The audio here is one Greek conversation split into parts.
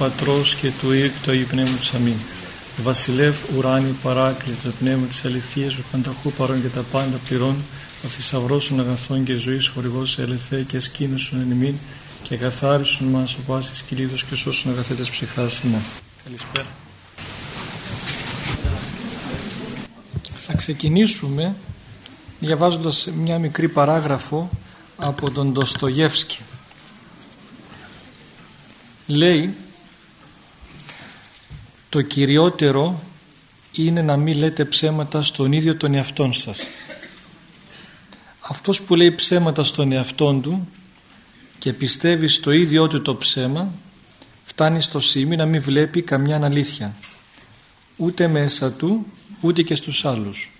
Πατρός και του Υιού και του Αγίου Πνεύματος Αμήν. Βασιλεύ ουράνι παράκλητο το πνεύμα της αληθείας ο πανταχού παρών και τα πάντα πληρών ο θησαυρός των αγαθών και ζωής χορηγός ελευθέ και σκήνωσον εν ημίν και καθάρισον μας ο πάσης κυλίδος και σώσον αγαθέτες ψυχάς ημών. Καλησπέρα. Θα ξεκινήσουμε διαβάζοντας μια μικρή παράγραφο από τον Ντοστογεύσκη. Λέει το κυριότερο είναι να μην λέτε ψέματα στον ίδιο τον εαυτόν σας. Αυτός που λέει ψέματα στον εαυτόν του και πιστεύει στο ίδιο του το ψέμα φτάνει στο σημείο να μην βλέπει καμιά αλήθεια. Ούτε μέσα του ούτε και στους άλλους.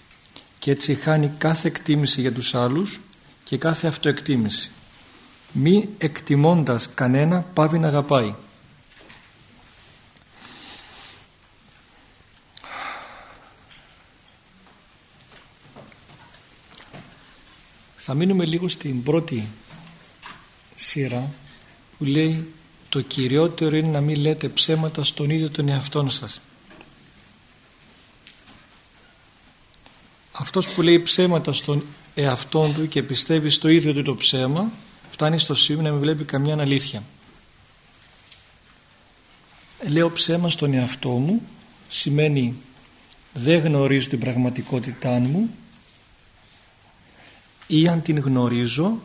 Και έτσι χάνει κάθε εκτίμηση για τους άλλους και κάθε αυτοεκτίμηση. Μη εκτιμώντας κανένα πάβει να αγαπάει Θα μείνουμε λίγο στην πρώτη σειρά που λέει το κυριότερο είναι να μην λέτε ψέματα στον ίδιο τον εαυτό σας. Αυτός που λέει ψέματα στον εαυτό του και πιστεύει στο ίδιο του το ψέμα φτάνει στο σημείο να μην βλέπει καμιά αλήθεια. Λέω ψέμα στον εαυτό μου σημαίνει δεν γνωρίζω την πραγματικότητά μου ή αν την γνωρίζω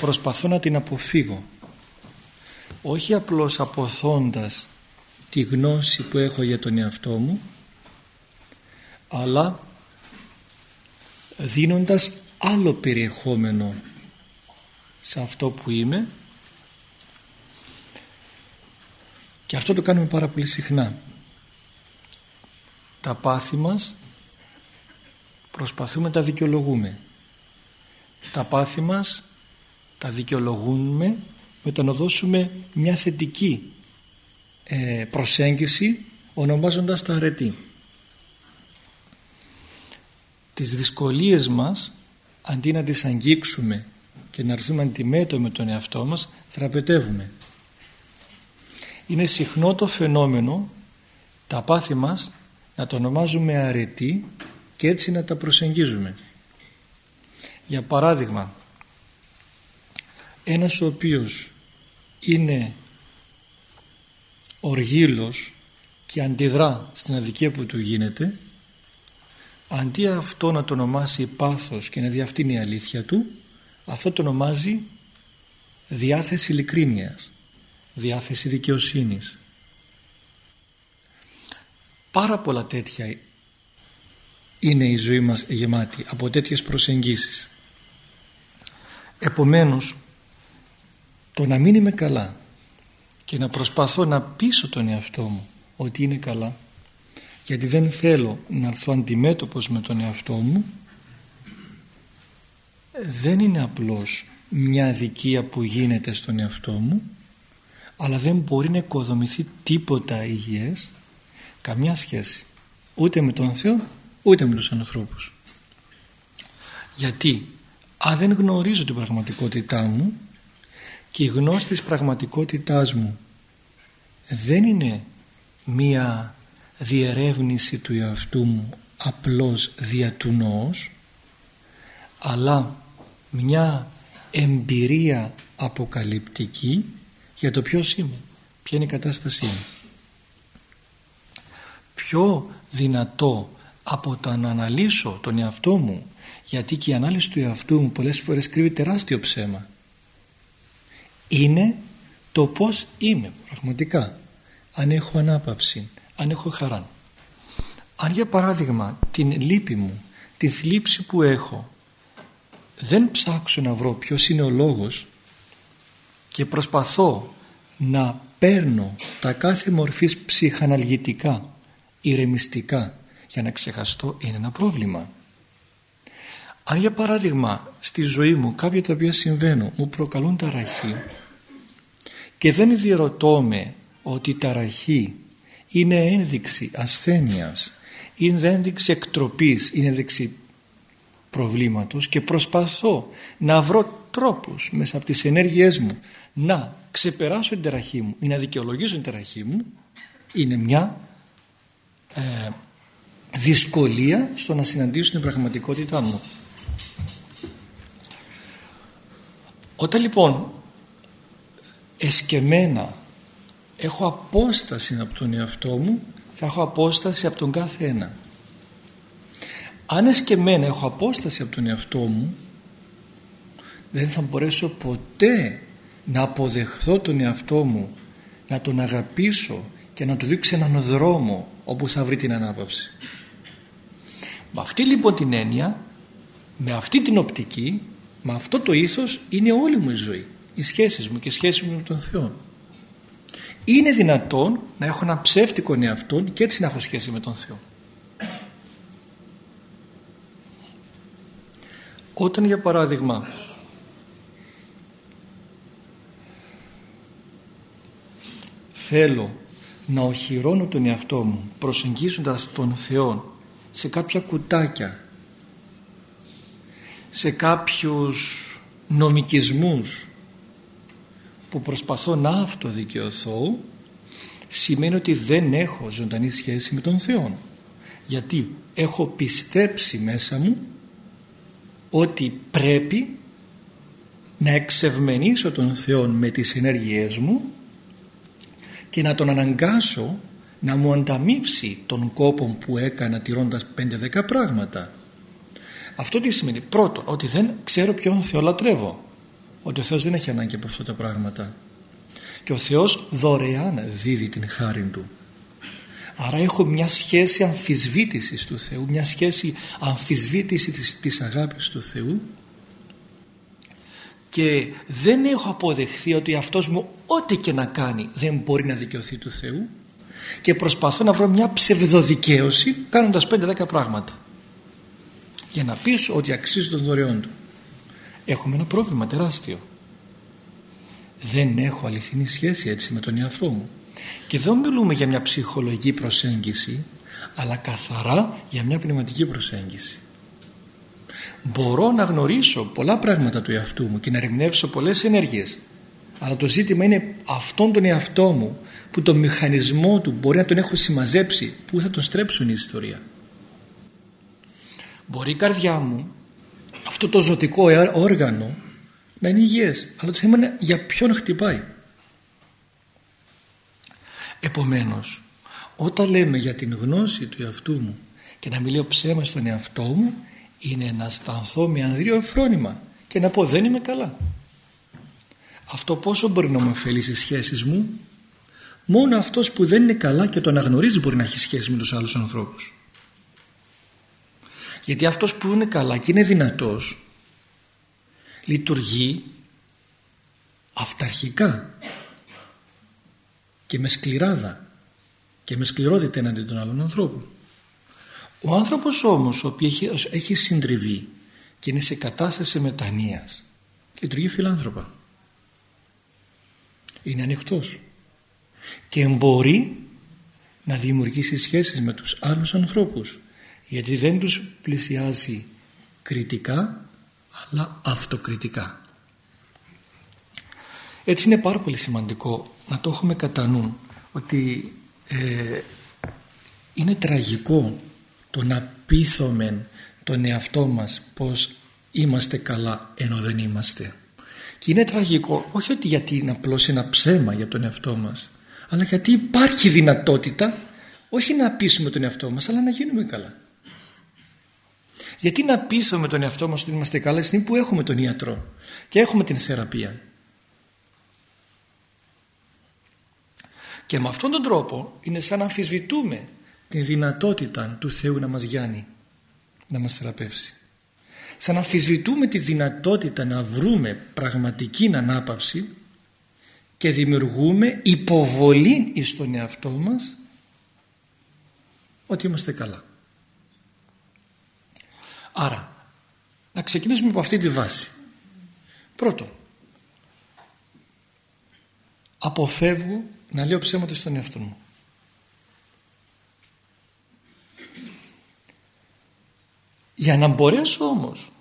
προσπαθώ να την αποφύγω. Όχι απλώς αποθώντας τη γνώση που έχω για τον εαυτό μου αλλά δίνοντας άλλο περιεχόμενο σε αυτό που είμαι. Και αυτό το κάνουμε πάρα πολύ συχνά. Τα πάθη μας προσπαθούμε να τα δικαιολογούμε τα πάθη μας τα δικαιολογούμε με το να δώσουμε μια θετική ε, προσέγγιση ονομάζοντας τα αρετή. Τις δυσκολίες μας αντί να τις αγγίξουμε και να έρθουμε αντιμέτωποι με τον εαυτό μας θεραπευτεύουμε. Είναι συχνό το φαινόμενο τα πάθη μας να το ονομάζουμε αρετή και έτσι να τα προσεγγίζουμε. Για παράδειγμα, ένας ο οποίος είναι οργήλος και αντιδρά στην αδικία που του γίνεται αντί αυτό να το ονομάσει πάθος και να δει αυτή είναι η αλήθεια του αυτό το ονομάζει διάθεση ειλικρίνειας διάθεση δικαιοσύνης. Πάρα πολλά τέτοια είναι η ζωή μας γεμάτη από τέτοιες προσεγγίσεις Επομένως το να μην είμαι καλά και να προσπαθώ να πείσω τον εαυτό μου ότι είναι καλά γιατί δεν θέλω να έρθω αντιμέτωπος με τον εαυτό μου δεν είναι απλώς μια αδικία που γίνεται στον εαυτό μου αλλά δεν μπορεί να οικοδομηθεί τίποτα υγιές καμιά σχέση ούτε με τον Θεό ούτε με τους ανθρώπους. Γιατί αν δεν γνωρίζω την πραγματικότητά μου και η γνώση της πραγματικότητάς μου δεν είναι μία διερεύνηση του εαυτού μου απλώς δια του νόος αλλά μια εμπειρία αποκαλυπτική για το ποιος είμαι, ποια είναι η κατάστασή μου. Πιο δυνατό από το να αναλύσω τον εαυτό μου γιατί και η ανάλυση του εαυτού μου πολλές φορές κρύβει τεράστιο ψέμα. Είναι το πως είμαι πραγματικά. Αν έχω ανάπαυση αν έχω χαρά αν για παράδειγμα την λύπη μου τη θλίψη που έχω δεν ψάξω να βρω ποιος είναι ο λόγος και προσπαθώ να παίρνω τα κάθε μορφής ψυχαναλγητικά ηρεμιστικά για να ξεχαστώ είναι ένα πρόβλημα αν για παράδειγμα στη ζωή μου κάποια τα οποία συμβαίνουν μου προκαλούν ταραχή και δεν διερωτώ με ότι η ταραχή είναι ένδειξη ασθένειας είναι ένδειξη εκτροπής είναι ένδειξη προβλήματος και προσπαθώ να βρω τρόπους μέσα από τις ενέργειές μου να ξεπεράσω την τεραχή μου ή να δικαιολογήσω την τεραχή μου είναι μια ε, δυσκολία στο να συναντήσω την πραγματικότητά μου. Όταν λοιπόν εσκεμένα έχω απόσταση από τον εαυτό μου θα έχω απόσταση από τον κάθε ένα. Αν εσκεμένα έχω απόσταση από τον εαυτό μου δεν θα μπορέσω ποτέ να αποδεχθώ τον εαυτό μου να τον αγαπήσω και να του δείξω έναν δρόμο όπου θα βρει την ανάπαυση. Με αυτή λοιπόν την έννοια, με αυτή την οπτική, με αυτό το ήθος είναι όλη μου η ζωή. Οι σχέσεις μου και οι σχέσεις μου με τον Θεό. Είναι δυνατόν να έχω ένα ψεύτικο εαυτό και έτσι να έχω σχέση με τον Θεό. Όταν για παράδειγμα θέλω να οχυρώνω τον εαυτό μου προσεγγίζοντας τον Θεό σε κάποια κουτάκια σε κάποιους νομικισμούς που προσπαθώ να αυτοδικαιωθώ σημαίνει ότι δεν έχω ζωντανή σχέση με τον Θεό γιατί έχω πιστέψει μέσα μου ότι πρέπει να εξευμενήσω τον Θεό με τις ενέργειές μου και να τον αναγκάσω να μου ανταμείψει τον κόπο που έκανα τηρώντας 5-10 πράγματα. Αυτό τι σημαίνει; Πρώτον, ότι δεν ξέρω ποιον Θεό λατρεύω. Ότι ο Θεός δεν έχει ανάγκη από αυτά τα πράγματα. Και ο Θεός δωρεάν δίδει την χάρη Του. Άρα έχω μια σχέση αμφισβήτησης του Θεού, μια σχέση αμφισβήτηση της, της αγάπης του Θεού και δεν έχω αποδεχθεί ότι αυτός μου ό,τι και να κάνει δεν μπορεί να δικαιωθεί του Θεού και προσπαθώ να βρω μια ψευδοδικαίωση κάνοντας 5-10 πράγματα για να πεις ότι αξίζει των δωρεών του. Έχουμε ένα πρόβλημα τεράστιο. Δεν έχω αληθινή σχέση έτσι με τον εαυτό μου. Και δεν μιλούμε για μια ψυχολογική προσέγγιση αλλά καθαρά για μια πνευματική προσέγγιση μπορώ να γνωρίσω πολλά πράγματα του εαυτού μου και να ερμηνεύσω πολλές ενέργειες αλλά το ζήτημα είναι αυτόν τον εαυτό μου που το μηχανισμό του μπορεί να τον έχω συμμαζέψει που θα τον στρέψουν η ιστορία μπορεί η καρδιά μου αυτό το ζωτικό όργανο να είναι υγιές αλλά το θέμα είναι για ποιον χτυπάει επομένως όταν λέμε για την γνώση του εαυτού μου και να μιλήσω ψέμα στον εαυτό μου είναι να αισθανθώ με ανδρείο φρόνημα και να πω δεν είμαι καλά. Αυτό πόσο μπορεί να μου ωφελεί στις σχέσεις μου; Μόνο αυτός που δεν είναι καλά και το αναγνωρίζει μπορεί να έχει σχέση με τους άλλους ανθρώπους. Γιατί αυτός που είναι καλά και είναι δυνατός λειτουργεί αυταρχικά και με σκληράδα και με σκληρότητα εναντί των άλλων ανθρώπων. Ο άνθρωπος όμως ο οποίος έχει, έχει συντριβεί και είναι σε κατάσταση μετανοίας λειτουργεί φιλάνθρωπα. Είναι ανοιχτός και μπορεί να δημιουργήσει σχέσεις με τους άλλους ανθρώπους γιατί δεν τους πλησιάζει κριτικά αλλά αυτοκριτικά. Έτσι είναι πάρα πολύ σημαντικό να το έχουμε κατά νου ότι ε, είναι τραγικό το να πείθουμε τον εαυτό μας πως είμαστε καλά ενώ δεν είμαστε. Και είναι τραγικό όχι ότι γιατί είναι απλώς ένα ψέμα για τον εαυτό μας αλλά γιατί υπάρχει δυνατότητα όχι να πείσουμε τον εαυτό μας αλλά να γίνουμε καλά. Γιατί να πείσουμε τον εαυτό μας ότι είμαστε καλά στην που έχουμε τον ιατρό και έχουμε την θεραπεία. Και με αυτόν τον τρόπο είναι σαν να αμφισβητούμε την δυνατότητα του Θεού να μας γιάνει, να μας θεραπεύσει. Σαν να αφισβητούμε τη δυνατότητα να βρούμε πραγματική ανάπαυση και δημιουργούμε υποβολή εις τον εαυτό μας ότι είμαστε καλά. Άρα, να ξεκινήσουμε από αυτή τη βάση. Πρώτον, αποφεύγω να λέω ψέματα στον εαυτό μου. Για να μπορέσω όμως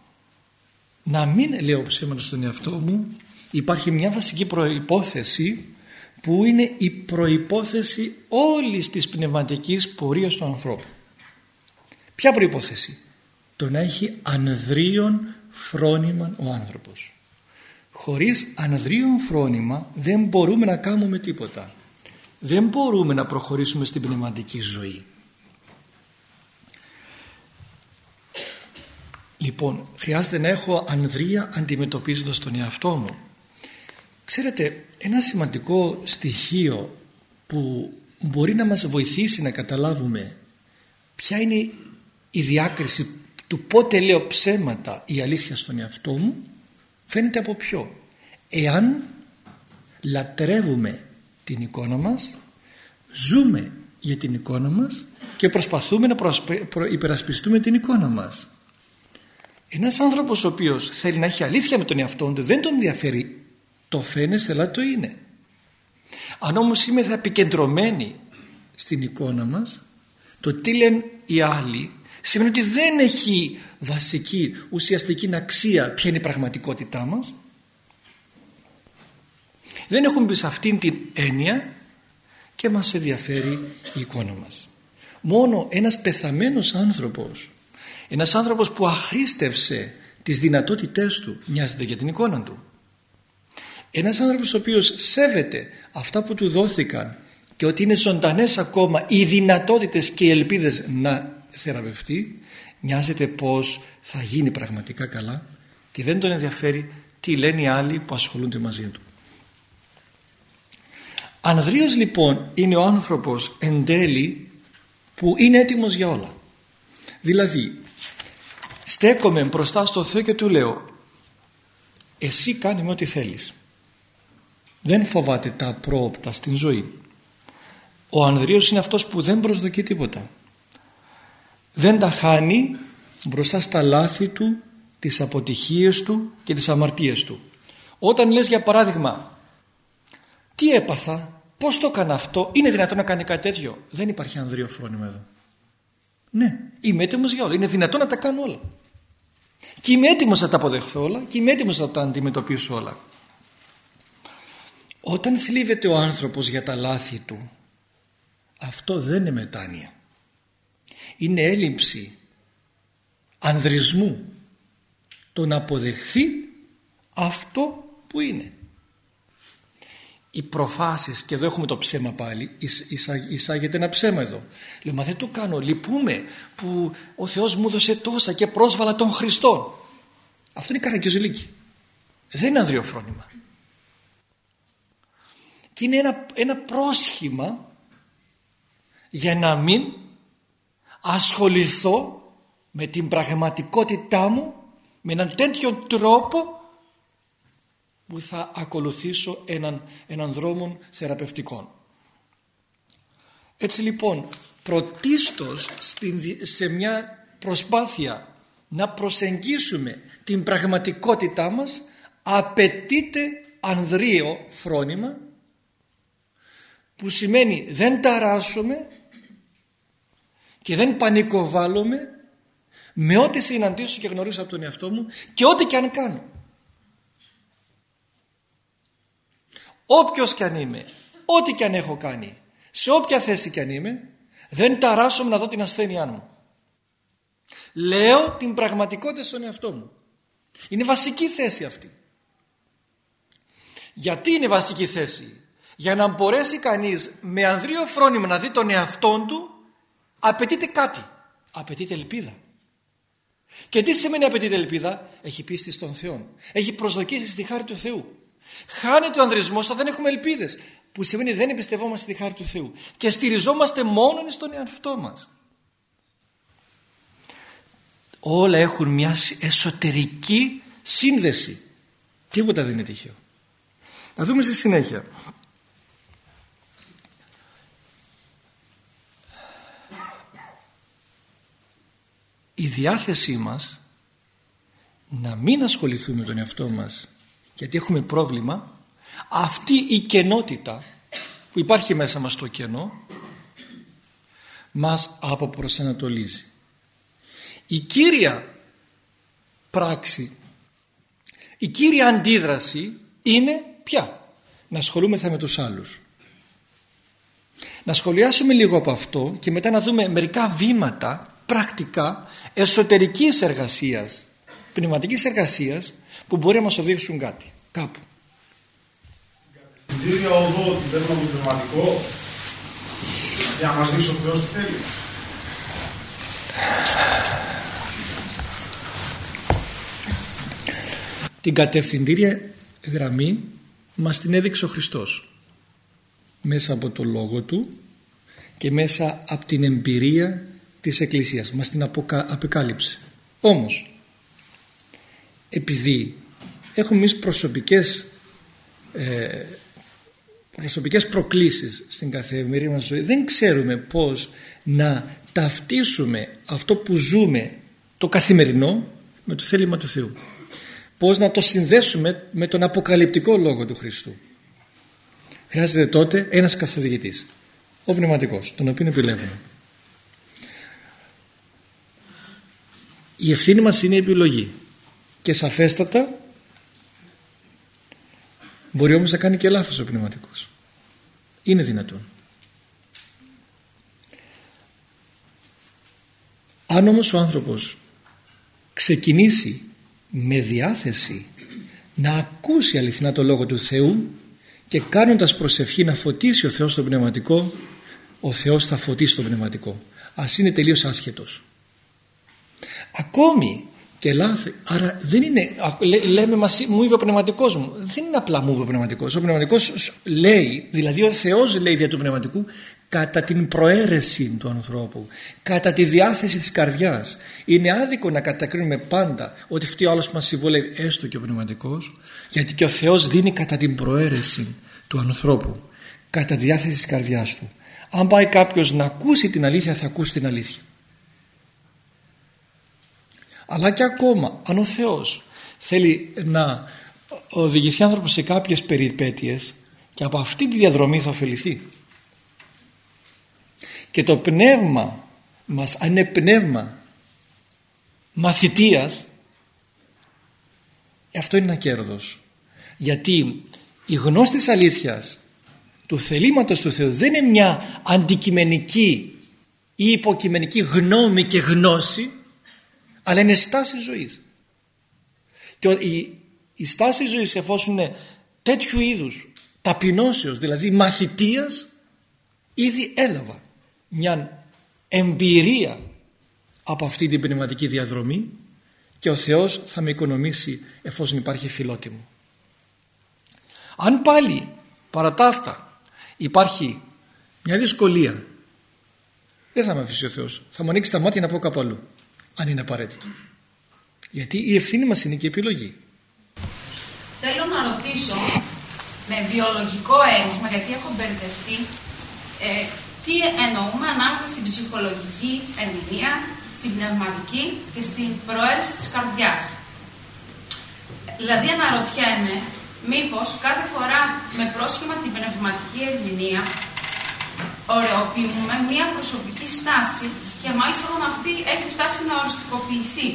να μην λέω ψέματα στον εαυτό μου υπάρχει μια βασική προϋπόθεση που είναι η προϋπόθεση όλης της πνευματικής πορείας του ανθρώπου. Ποια προϋπόθεση; Το να έχει ανδρίον φρόνημα ο άνθρωπος. Χωρίς ανδρίον φρόνημα δεν μπορούμε να κάνουμε τίποτα. Δεν μπορούμε να προχωρήσουμε στην πνευματική ζωή. Λοιπόν, χρειάζεται να έχω ανδρεία αντιμετωπίζοντας τον εαυτό μου. Ξέρετε, ένα σημαντικό στοιχείο που μπορεί να μας βοηθήσει να καταλάβουμε ποια είναι η διάκριση του πότε λέω ψέματα ή αλήθεια στον εαυτό μου φαίνεται από ποιο. Εάν λατρεύουμε την εικόνα μας, ζούμε για την εικόνα μας και προσπαθούμε να υπερασπιστούμε την εικόνα μας. Ένας άνθρωπος ο οποίος θέλει να έχει αλήθεια με τον εαυτό του δεν τον ενδιαφέρει το φαίνεσαι αλλά το είναι. Αν όμως είμαι θα επικεντρωμένοι στην εικόνα μας το τι λένε οι άλλοι σημαίνει ότι δεν έχει βασική ουσιαστική αξία ποια είναι η πραγματικότητά μας δεν έχουμε μπει σε αυτήν την έννοια και μας ενδιαφέρει η εικόνα μας μόνο ένας πεθαμένος άνθρωπος ένας άνθρωπος που αχρίστευσε τις δυνατότητές του νοιάζεται για την εικόνα του. Ένας άνθρωπος ο οποίος σέβεται αυτά που του δόθηκαν και ότι είναι ζωντανές ακόμα οι δυνατότητες και οι ελπίδες να θεραπευτεί νοιάζεται πως θα γίνει πραγματικά καλά και δεν τον ενδιαφέρει τι λένε οι άλλοι που ασχολούνται μαζί του. Ανδρείος λοιπόν είναι ο άνθρωπος εν τέλει που είναι έτοιμος για όλα. Δηλαδή στέκομαι μπροστά στο Θεό και του λέω εσύ κάνε με ό,τι θέλεις δεν φοβάται τα πρόοπτα στην ζωή ο Ανδρείος είναι αυτός που δεν προσδοκεί τίποτα δεν τα χάνει μπροστά στα λάθη του τις αποτυχίες του και τις αμαρτίες του όταν λες για παράδειγμα τι έπαθα πως το έκανα αυτό είναι δυνατόν να κάνει κάτι τέτοιο; Δεν υπάρχει ανδρείο φρόνημα εδώ ναι, είμαι έτοιμος για όλα. Είναι δυνατόν να τα κάνω όλα. Και είμαι έτοιμος να τα αποδεχθώ όλα και είμαι έτοιμος να τα αντιμετωπίσω όλα. Όταν θλίβεται ο άνθρωπος για τα λάθη του αυτό δεν είναι μετάνοια. Είναι έλλειψη ανδρισμού το να αποδεχθεί αυτό που είναι. Οι προφάσεις και εδώ έχουμε το ψέμα πάλι εισάγεται ένα ψέμα εδώ. Λέω μα δεν το κάνω λυπούμε που ο Θεός μου έδωσε τόσα και πρόσβαλα τον Χριστό αυτό είναι καραγκιόζηλίκι δεν είναι ανδριοφρόνημα. Και είναι ένα, ένα πρόσχημα για να μην ασχοληθώ με την πραγματικότητά μου με έναν τέτοιο τρόπο που θα ακολουθήσω έναν, έναν δρόμο θεραπευτικών. Έτσι λοιπόν πρωτίστως σε μια προσπάθεια να προσεγγίσουμε την πραγματικότητά μας απαιτείται ανδρείο φρόνημα που σημαίνει δεν ταράσουμε και δεν πανικοβάλλουμε με ό,τι συναντήσω και γνωρίζω από τον εαυτό μου και ό,τι και αν κάνω. όποιος κι αν είμαι, ό,τι κι αν έχω κάνει, σε όποια θέση κι αν είμαι, δεν ταράσομαι να δω την ασθένειά μου. Λέω την πραγματικότητα στον εαυτό μου. Είναι βασική θέση αυτή. Γιατί είναι βασική θέση; Για να μπορέσει κανείς με ανδρείο φρόνημα να δει τον εαυτό του απαιτείται κάτι. Απαιτείται ελπίδα. Και τι σημαίνει απαιτείται ελπίδα; Έχει πίστη στον Θεό. Έχει προσδοκίσει στη χάρη του Θεού. Χάνεται ο ανδρισμός όταν δεν έχουμε ελπίδες που σημαίνει δεν εμπιστευόμαστε τη χάρη του Θεού και στηριζόμαστε μόνο στον εαυτό μας. Όλα έχουν μια εσωτερική σύνδεση. Τίποτα δεν είναι τυχαίο. Να δούμε στη συνέχεια. Η διάθεσή μας να μην ασχοληθούμε με τον εαυτό μας γιατί έχουμε πρόβλημα αυτή η κενότητα που υπάρχει μέσα μας το κενό μας αποπροσανατολίζει. Η κύρια πράξη η κύρια αντίδραση είναι ποια να ασχολούμεθα με τους άλλους. Να σχολιάσουμε λίγο από αυτό και μετά να δούμε μερικά βήματα πρακτικά εσωτερικής εργασίας πνευματικής εργασίας που μπορεί να μας οδηγήσουν κάτι. Κάπου. Την οδό ότι δεν είναι πνευματικό για να μας δείξει ο Θεός τι θέλει. Την κατευθυντήρια γραμμή μας την έδειξε ο Χριστός. Μέσα από το λόγο του και μέσα από την εμπειρία της Εκκλησίας μας την αποκάλυψε όμως επειδή έχουμε εμείς προσωπικές ε, προσωπικές προκλήσεις στην καθημερινή μας ζωή δεν ξέρουμε πως να ταυτίσουμε αυτό που ζούμε το καθημερινό με το θέλημα του Θεού. Πώς να το συνδέσουμε με τον αποκαλυπτικό λόγο του Χριστού. Χρειάζεται τότε ένας καθοδηγητής ο πνευματικός τον οποίο επιλέγουμε η ευθύνη μας είναι η επιλογή. Και σαφέστατα μπορεί όμως να κάνει και λάθος ο πνευματικός. Είναι δυνατόν. Αν όμως ο άνθρωπος ξεκινήσει με διάθεση να ακούσει αληθινά το Λόγο του Θεού και κάνοντας προσευχή να φωτίσει ο Θεός το πνευματικό ο Θεός θα φωτίσει το πνευματικό. Ας είναι τελείως άσχετος ακόμη. Και λάθη. Άρα δεν είναι λέμε μας, μου είπε ο πνευματικός μου δεν είναι απλά μου είπε ο πνευματικός ο πνευματικός λέει δηλαδή ο Θεός λέει δια του πνευματικού κατά την προαίρεση του ανθρώπου κατά τη διάθεση της καρδιάς είναι άδικο να κατακρίνουμε πάντα ότι αυτή ο άλλος μας συμβολεύει έστω και ο πνευματικός γιατί και ο Θεός δίνει κατά την προαίρεση του ανθρώπου κατά τη διάθεση της καρδιάς του. Αν πάει κάποιος να ακούσει την αλήθεια θα ακούσει την αλήθεια αλλά και ακόμα αν ο Θεός θέλει να οδηγηθεί άνθρωπο σε κάποιες περιπέτειες και από αυτή τη διαδρομή θα ωφεληθεί. Και το πνεύμα μας αν είναι πνεύμα μαθητείας αυτό είναι ένα κέρδος. Γιατί η γνώση της αλήθειας του θελήματος του Θεού δεν είναι μια αντικειμενική ή υποκειμενική γνώμη και γνώση αλλά είναι στάση ζωής και η, η στάση ζωής εφόσον είναι τέτοιου είδους ταπεινώσεως δηλαδή μαθητείας ήδη έλαβα μια εμπειρία από αυτή την πνευματική διαδρομή και ο Θεός θα με οικονομήσει εφόσον υπάρχει φιλότιμο. Αν πάλι παρά τα αυτά υπάρχει μια δυσκολία δεν θα με αφήσει ο Θεός. Θα μου ανοίξει τα μάτια να πω κάπου αλλού αν είναι απαραίτητο. Γιατί η ευθύνη μας είναι και η επιλογή. Θέλω να ρωτήσω με βιολογικό αίρισμα γιατί έχω μπερδευτεί ε, τι εννοούμε ανάμεσα στην ψυχολογική ερμηνεία, στην πνευματική και στην προαίρεση της καρδιάς. Δηλαδή αναρωτιέμαι μήπως κάθε φορά με πρόσχημα την πνευματική ερμηνεία ωρεοποιούμε μία προσωπική στάση και μάλιστα όταν αυτή έχει φτάσει να οριστικοποιηθεί.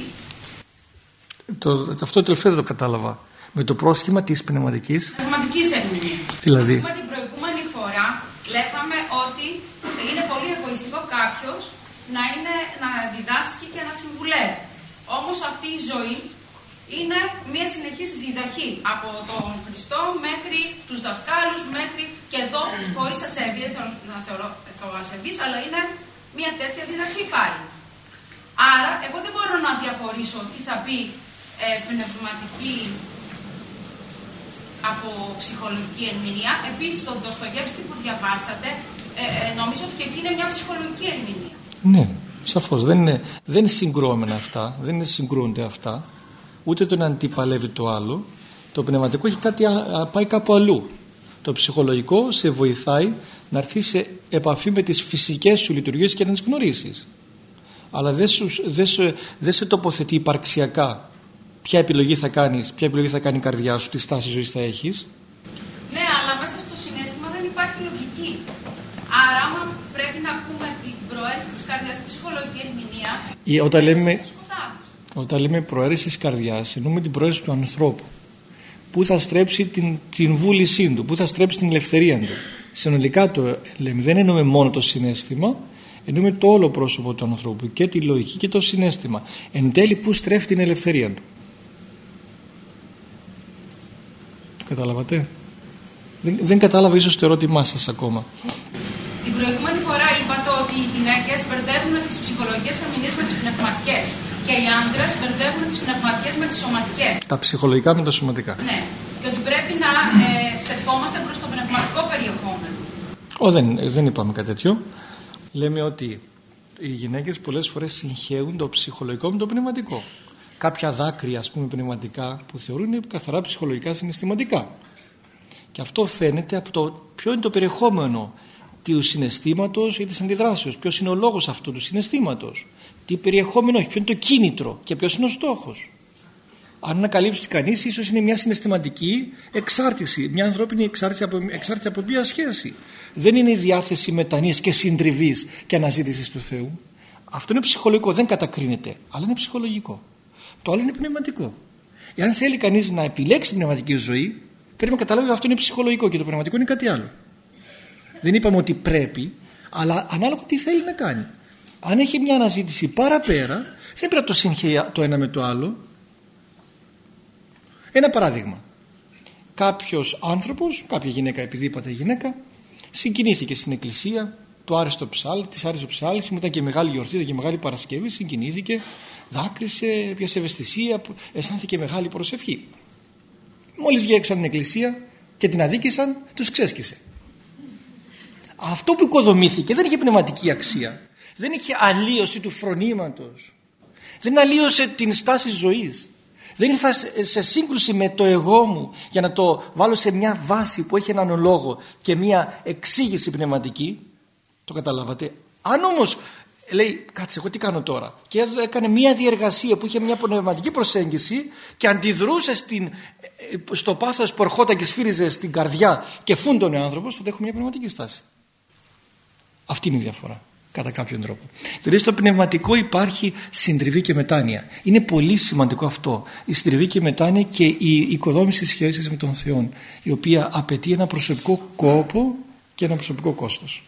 Το, αυτό το τελευταίο δεν το κατάλαβα. Με το πρόσχημα της πνευματικής... Πνευματικής ερμηνείας. Δηλαδή; την προηγούμενη φορά βλέπαμε ότι είναι πολύ εγωιστικό κάποιος να, είναι, να διδάσκει και να συμβουλεύει. Όμως αυτή η ζωή είναι μια συνεχής διδαχή από τον Χριστό μέχρι τους δασκάλους, μέχρι και εδώ χωρίς ασέβη, δεν θέλω να θεωρώ ασεβής, αλλά είναι μια τέτοια διδαχή πάλι. Άρα, εγώ δεν μπορώ να διαχωρίσω τι θα πει ε, πνευματική από ψυχολογική ερμηνεία. Επίσης, τον Ντοστογεύσκη που διαβάσατε, ε, ε, νομίζω ότι και εκεί είναι μια ψυχολογική ερμηνεία. Ναι, σαφώς. Δεν είναι, δεν είναι συγκρουόμενα αυτά, δεν είναι συγκρούονται αυτά. Ούτε το να αντιπαλεύει το άλλο. Το πνευματικό έχει κάτι, πάει κάπου αλλού. Το ψυχολογικό σε βοηθάει να έρθει σε επαφή με τις φυσικές σου λειτουργίες και να τις γνωρίσεις. Αλλά δεν, σου, δεν, σου, δεν σε τοποθετεί υπαρξιακά ποια επιλογή θα κάνεις, ποια επιλογή θα κάνει η καρδιά σου, τι στάση ζωής θα έχεις. Ναι, αλλά μέσα στο συνέστημα δεν υπάρχει λογική. Άρα, άμα πρέπει να πούμε την προαίρεση της καρδιάς, τη ψυχολογική ερμηνεία, ή όταν λέμε, Όταν λέμε προαίρεση της καρδιάς εννοούμε την προαίρεση του ανθρώπου που θα στρέψει την, την βούλησή του, που θα στρέψει την ελευθερία του. Συνολικά το λέμε, δεν εννοούμε μόνο το συνέστημα, εννοούμε το όλο πρόσωπο του ανθρώπου και τη λογική και το συνέστημα. Εν τέλει που στρέφει την ελευθερία του. Καταλάβατε; Δεν, δεν κατάλαβα ίσως το ερώτημά σας ακόμα. Την προηγούμενη φορά είπατε ότι οι γυναίκες μπερδεύουν τις ψυχολογικές αμυνίες με τις πνευματικές και οι άντρες μπερδεύουν τις πνευματικές με τις σωματικές. Τα ψυχολογικά με τα σωματικά. Ναι. Και ότι πρέπει να ε, στεφόμαστε προς το πνευματικό περιεχόμενο. Ω, δεν, δεν είπαμε κάτι τέτοιο. Λέμε ότι οι γυναίκες πολλές φορές συγχαίουν το ψυχολογικό με το πνευματικό. Κάποια δάκρυα, ας πούμε, πνευματικά που θεωρούν καθαρά ψυχολογικά συναισθηματικά. Και αυτό φαίνεται από το ποιο είναι το περιεχόμενο του συναισθήματος ή της αντιδράσεως. Ποιος είναι ο λόγος αυτού του συναισθήματος. Τι περιεχόμενο έχει, ποιο είναι το κίνητρο και ποιος είναι ο στόχος. Αν ανακαλύψει κανείς, ίσως είναι μια συναισθηματική εξάρτηση, μια ανθρώπινη εξάρτηση από, εξάρτηση από μια σχέση. Δεν είναι η διάθεση μετανία και συντριβής και αναζήτησης του Θεού. Αυτό είναι ψυχολογικό, δεν κατακρίνεται, αλλά είναι ψυχολογικό. Το άλλο είναι πνευματικό. Εάν θέλει κανείς να επιλέξει την πνευματική ζωή, Πρέπει να καταλάβει ότι αυτό είναι ψυχολογικό και το πνευματικό είναι κάτι άλλο. Δεν είπαμε ότι πρέπει, αλλά ανάλογα τι θέλει να κάνει. Αν έχει μια αναζήτηση παραπέρα, δεν πρέπει να το συγχαίει το ένα με το άλλο. Ένα παράδειγμα. Κάποιος άνθρωπος, κάποια γυναίκα, επειδή είπατε γυναίκα, συγκινήθηκε στην εκκλησία, το άρεστο ψάλι, της άρεσε ο ψάλι, ήταν και μεγάλη γιορτή, και μεγάλη Παρασκευή, συγκινήθηκε, δάκρυσε, πιάσε ευαισθησία, αισθάνθηκε μεγάλη προσευχή. Μόλις βγήκαν την εκκλησία και την αδίκησαν, τους ξέσκησε. Αυτό που οικοδομήθηκε δεν είχε πνευματική αξία. Δεν είχε αλλίωση του φρονήματος. Δεν αλλίωσε την στάση ζωής. Δεν ήρθα σε σύγκρουση με το εγώ μου για να το βάλω σε μια βάση που έχει έναν λόγο και μια εξήγηση πνευματική. Το καταλάβατε. Αν όμως λέει κάτσε εγώ τι κάνω τώρα και έκανε μια διεργασία που είχε μια πνευματική προσέγγιση και αντιδρούσε στην, στο πάθος που ερχόταν και σφύριζε στην καρδιά και φούντωνε ο άνθρωπος τότε έχουμε μια πνευματική στάση αυτή είναι η διαφορά κατά κάποιον τρόπο. Δηλαδή στο πνευματικό υπάρχει συντριβή και μετάνοια. Είναι πολύ σημαντικό αυτό. Η συντριβή και η μετάνοια και η οικοδόμηση σχέσης με τον Θεό η οποία απαιτεί ένα προσωπικό κόπο και ένα προσωπικό κόστος.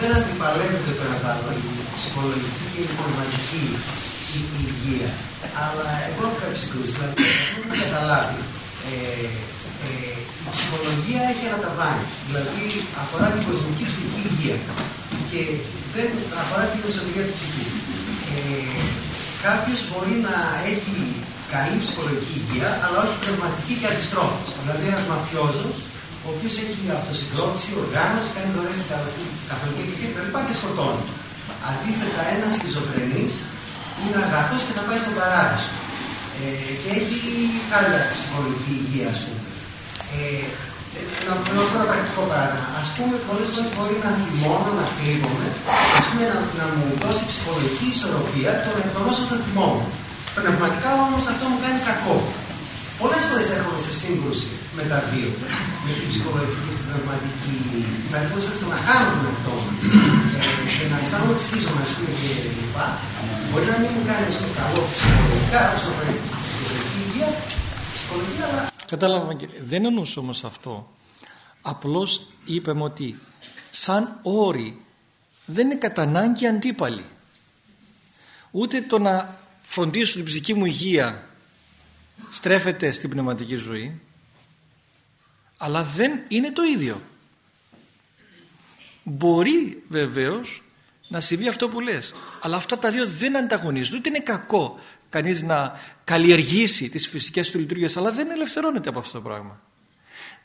Δεν αντιπαλεύονται πέρα από η ψυχολογική και η πνευματική υγεία. Αλλά εγώ έχω κάποια συγκρούσεις. Δηλαδή, να καταλάβει. Ε, ε, η ψυχολογία έχει αναταβάνει. Δηλαδή αφορά την κοσμική ψυχική υγεία. Και δεν αφορά την εσωτερική τη ψυχή. Ε, Κάποιος μπορεί να έχει καλή ψυχολογική υγεία, αλλά όχι πνευματική και αντιστρόφως. Δηλαδή ένας μαφιόζος ο οποίος έχει αυτοσυγκρότηση, οργάνωση, κάνει δωρεές στην καθολική εκκλησία κτλ. και σκοτώνει. Αντίθετα, ένας σχιζοφρενής είναι αγαθό και θα πάει στον παράδεισο. Ε, και έχει χάρη ψυχολογική υγεία, ας πούμε. Ε, να πω ένα πρακτικό παράδειγμα. Α πούμε, πολλές φορές μπορεί να θυμώνω, να κλείνομαι, ας πούμε, να, να μου δώσει ψυχολογική ισορροπία το να εκδηλώσω το θυμό μου. Πνευματικά όμως αυτό μου κάνει κακό. Πολλές φορές έρχομαι σε σύγκρουση με τα δύο. Με την ψυχολογική και την πνευματική. Δηλαδή, πολλέ φορέ το να κάνω τον εαυτό μου και να αισθάνομαι ότι σκίζω, α πούμε και λοιπά, μπορεί να μην μου κάνει στο καλό ψυχολογικά, όσο το ψυχολογική υγεία, ψυχολογία, αλλά. Κατάλαβα κύριε. Δεν εννοούσε όμως αυτό. Απλώς είπαμε ότι σαν όροι δεν είναι κατά ανάγκη αντίπαλοι. Ούτε το να φροντίσω την ψυχική μου υγεία στρέφεται στην πνευματική ζωή αλλά δεν είναι το ίδιο. Μπορεί βεβαίως να συμβεί αυτό που λες αλλά αυτά τα δύο δεν ανταγωνίζουν ούτε είναι κακό κανείς να καλλιεργήσει τις φυσικές του λειτουργίες αλλά δεν ελευθερώνεται από αυτό το πράγμα.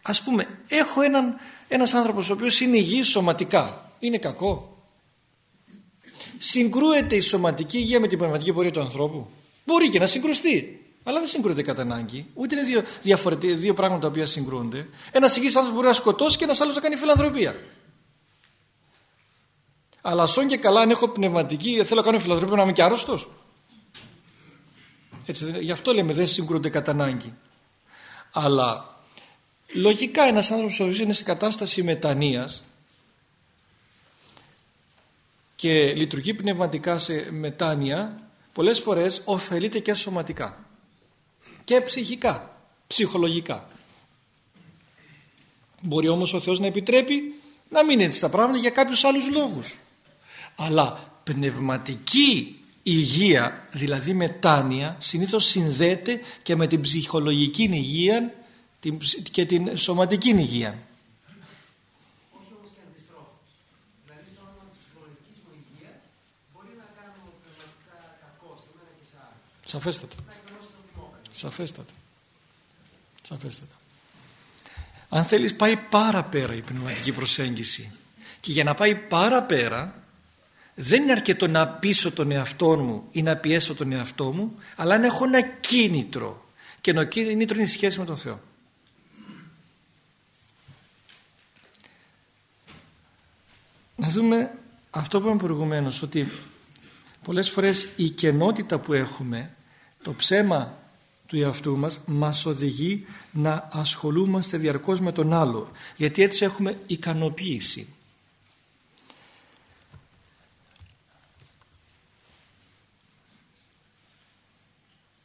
Ας πούμε έχω έναν, ένας άνθρωπος ο οποίος είναι υγιής σωματικά είναι κακό. Συγκρούεται η σωματική υγεία με την πνευματική πορεία του ανθρώπου. Μπορεί και να συγκρουστεί. Αλλά δεν συγκρούονται κατά ανάγκη. Ούτε είναι δύο, διαφορετικά, δύο πράγματα τα οποία συγκρούνται. Ένας υγιής άνθρωπος μπορεί να σκοτώσει και ένας άλλος να κάνει φιλανθρωπία. Αλλά σόν και καλά, αν έχω πνευματική, θέλω να κάνω φιλανθρωπία, να είμαι και άρρωστος. Έτσι, γι' αυτό λέμε δεν συγκρούνται κατά ανάγκη. Αλλά λογικά ένας άνθρωπος ο είναι σε κατάσταση μετανοίας και λειτουργεί πνευματικά σε μετάνοια πολλές φορές ωφελείται και σωματικά και ψυχικά, ψυχολογικά. Μπορεί όμως ο Θεός να επιτρέπει να μην είναι έτσι τα πράγματα για κάποιους άλλους λόγους. Αλλά πνευματική υγεία, δηλαδή μετάνοια, συνήθως συνδέεται και με την ψυχολογική υγεία και την σωματική υγεία. Σαφέστατα. Σαφέστατα. Σαφέστατα. Αν θέλεις πάει πάρα πέρα η πνευματική προσέγγιση και για να πάει πάρα πέρα δεν είναι αρκετό να πείσω τον εαυτό μου ή να πιέσω τον εαυτό μου αλλά να έχω ένα κίνητρο και το κίνητρο είναι η σχέση με τον Θεό. Να δούμε αυτό που είπαμε προηγουμένως ότι πολλές φορές η κενότητα που έχουμε το ψέμα του εαυτού μας μας οδηγεί να ασχολούμαστε διαρκώς με τον άλλο. Γιατί έτσι έχουμε ικανοποίηση.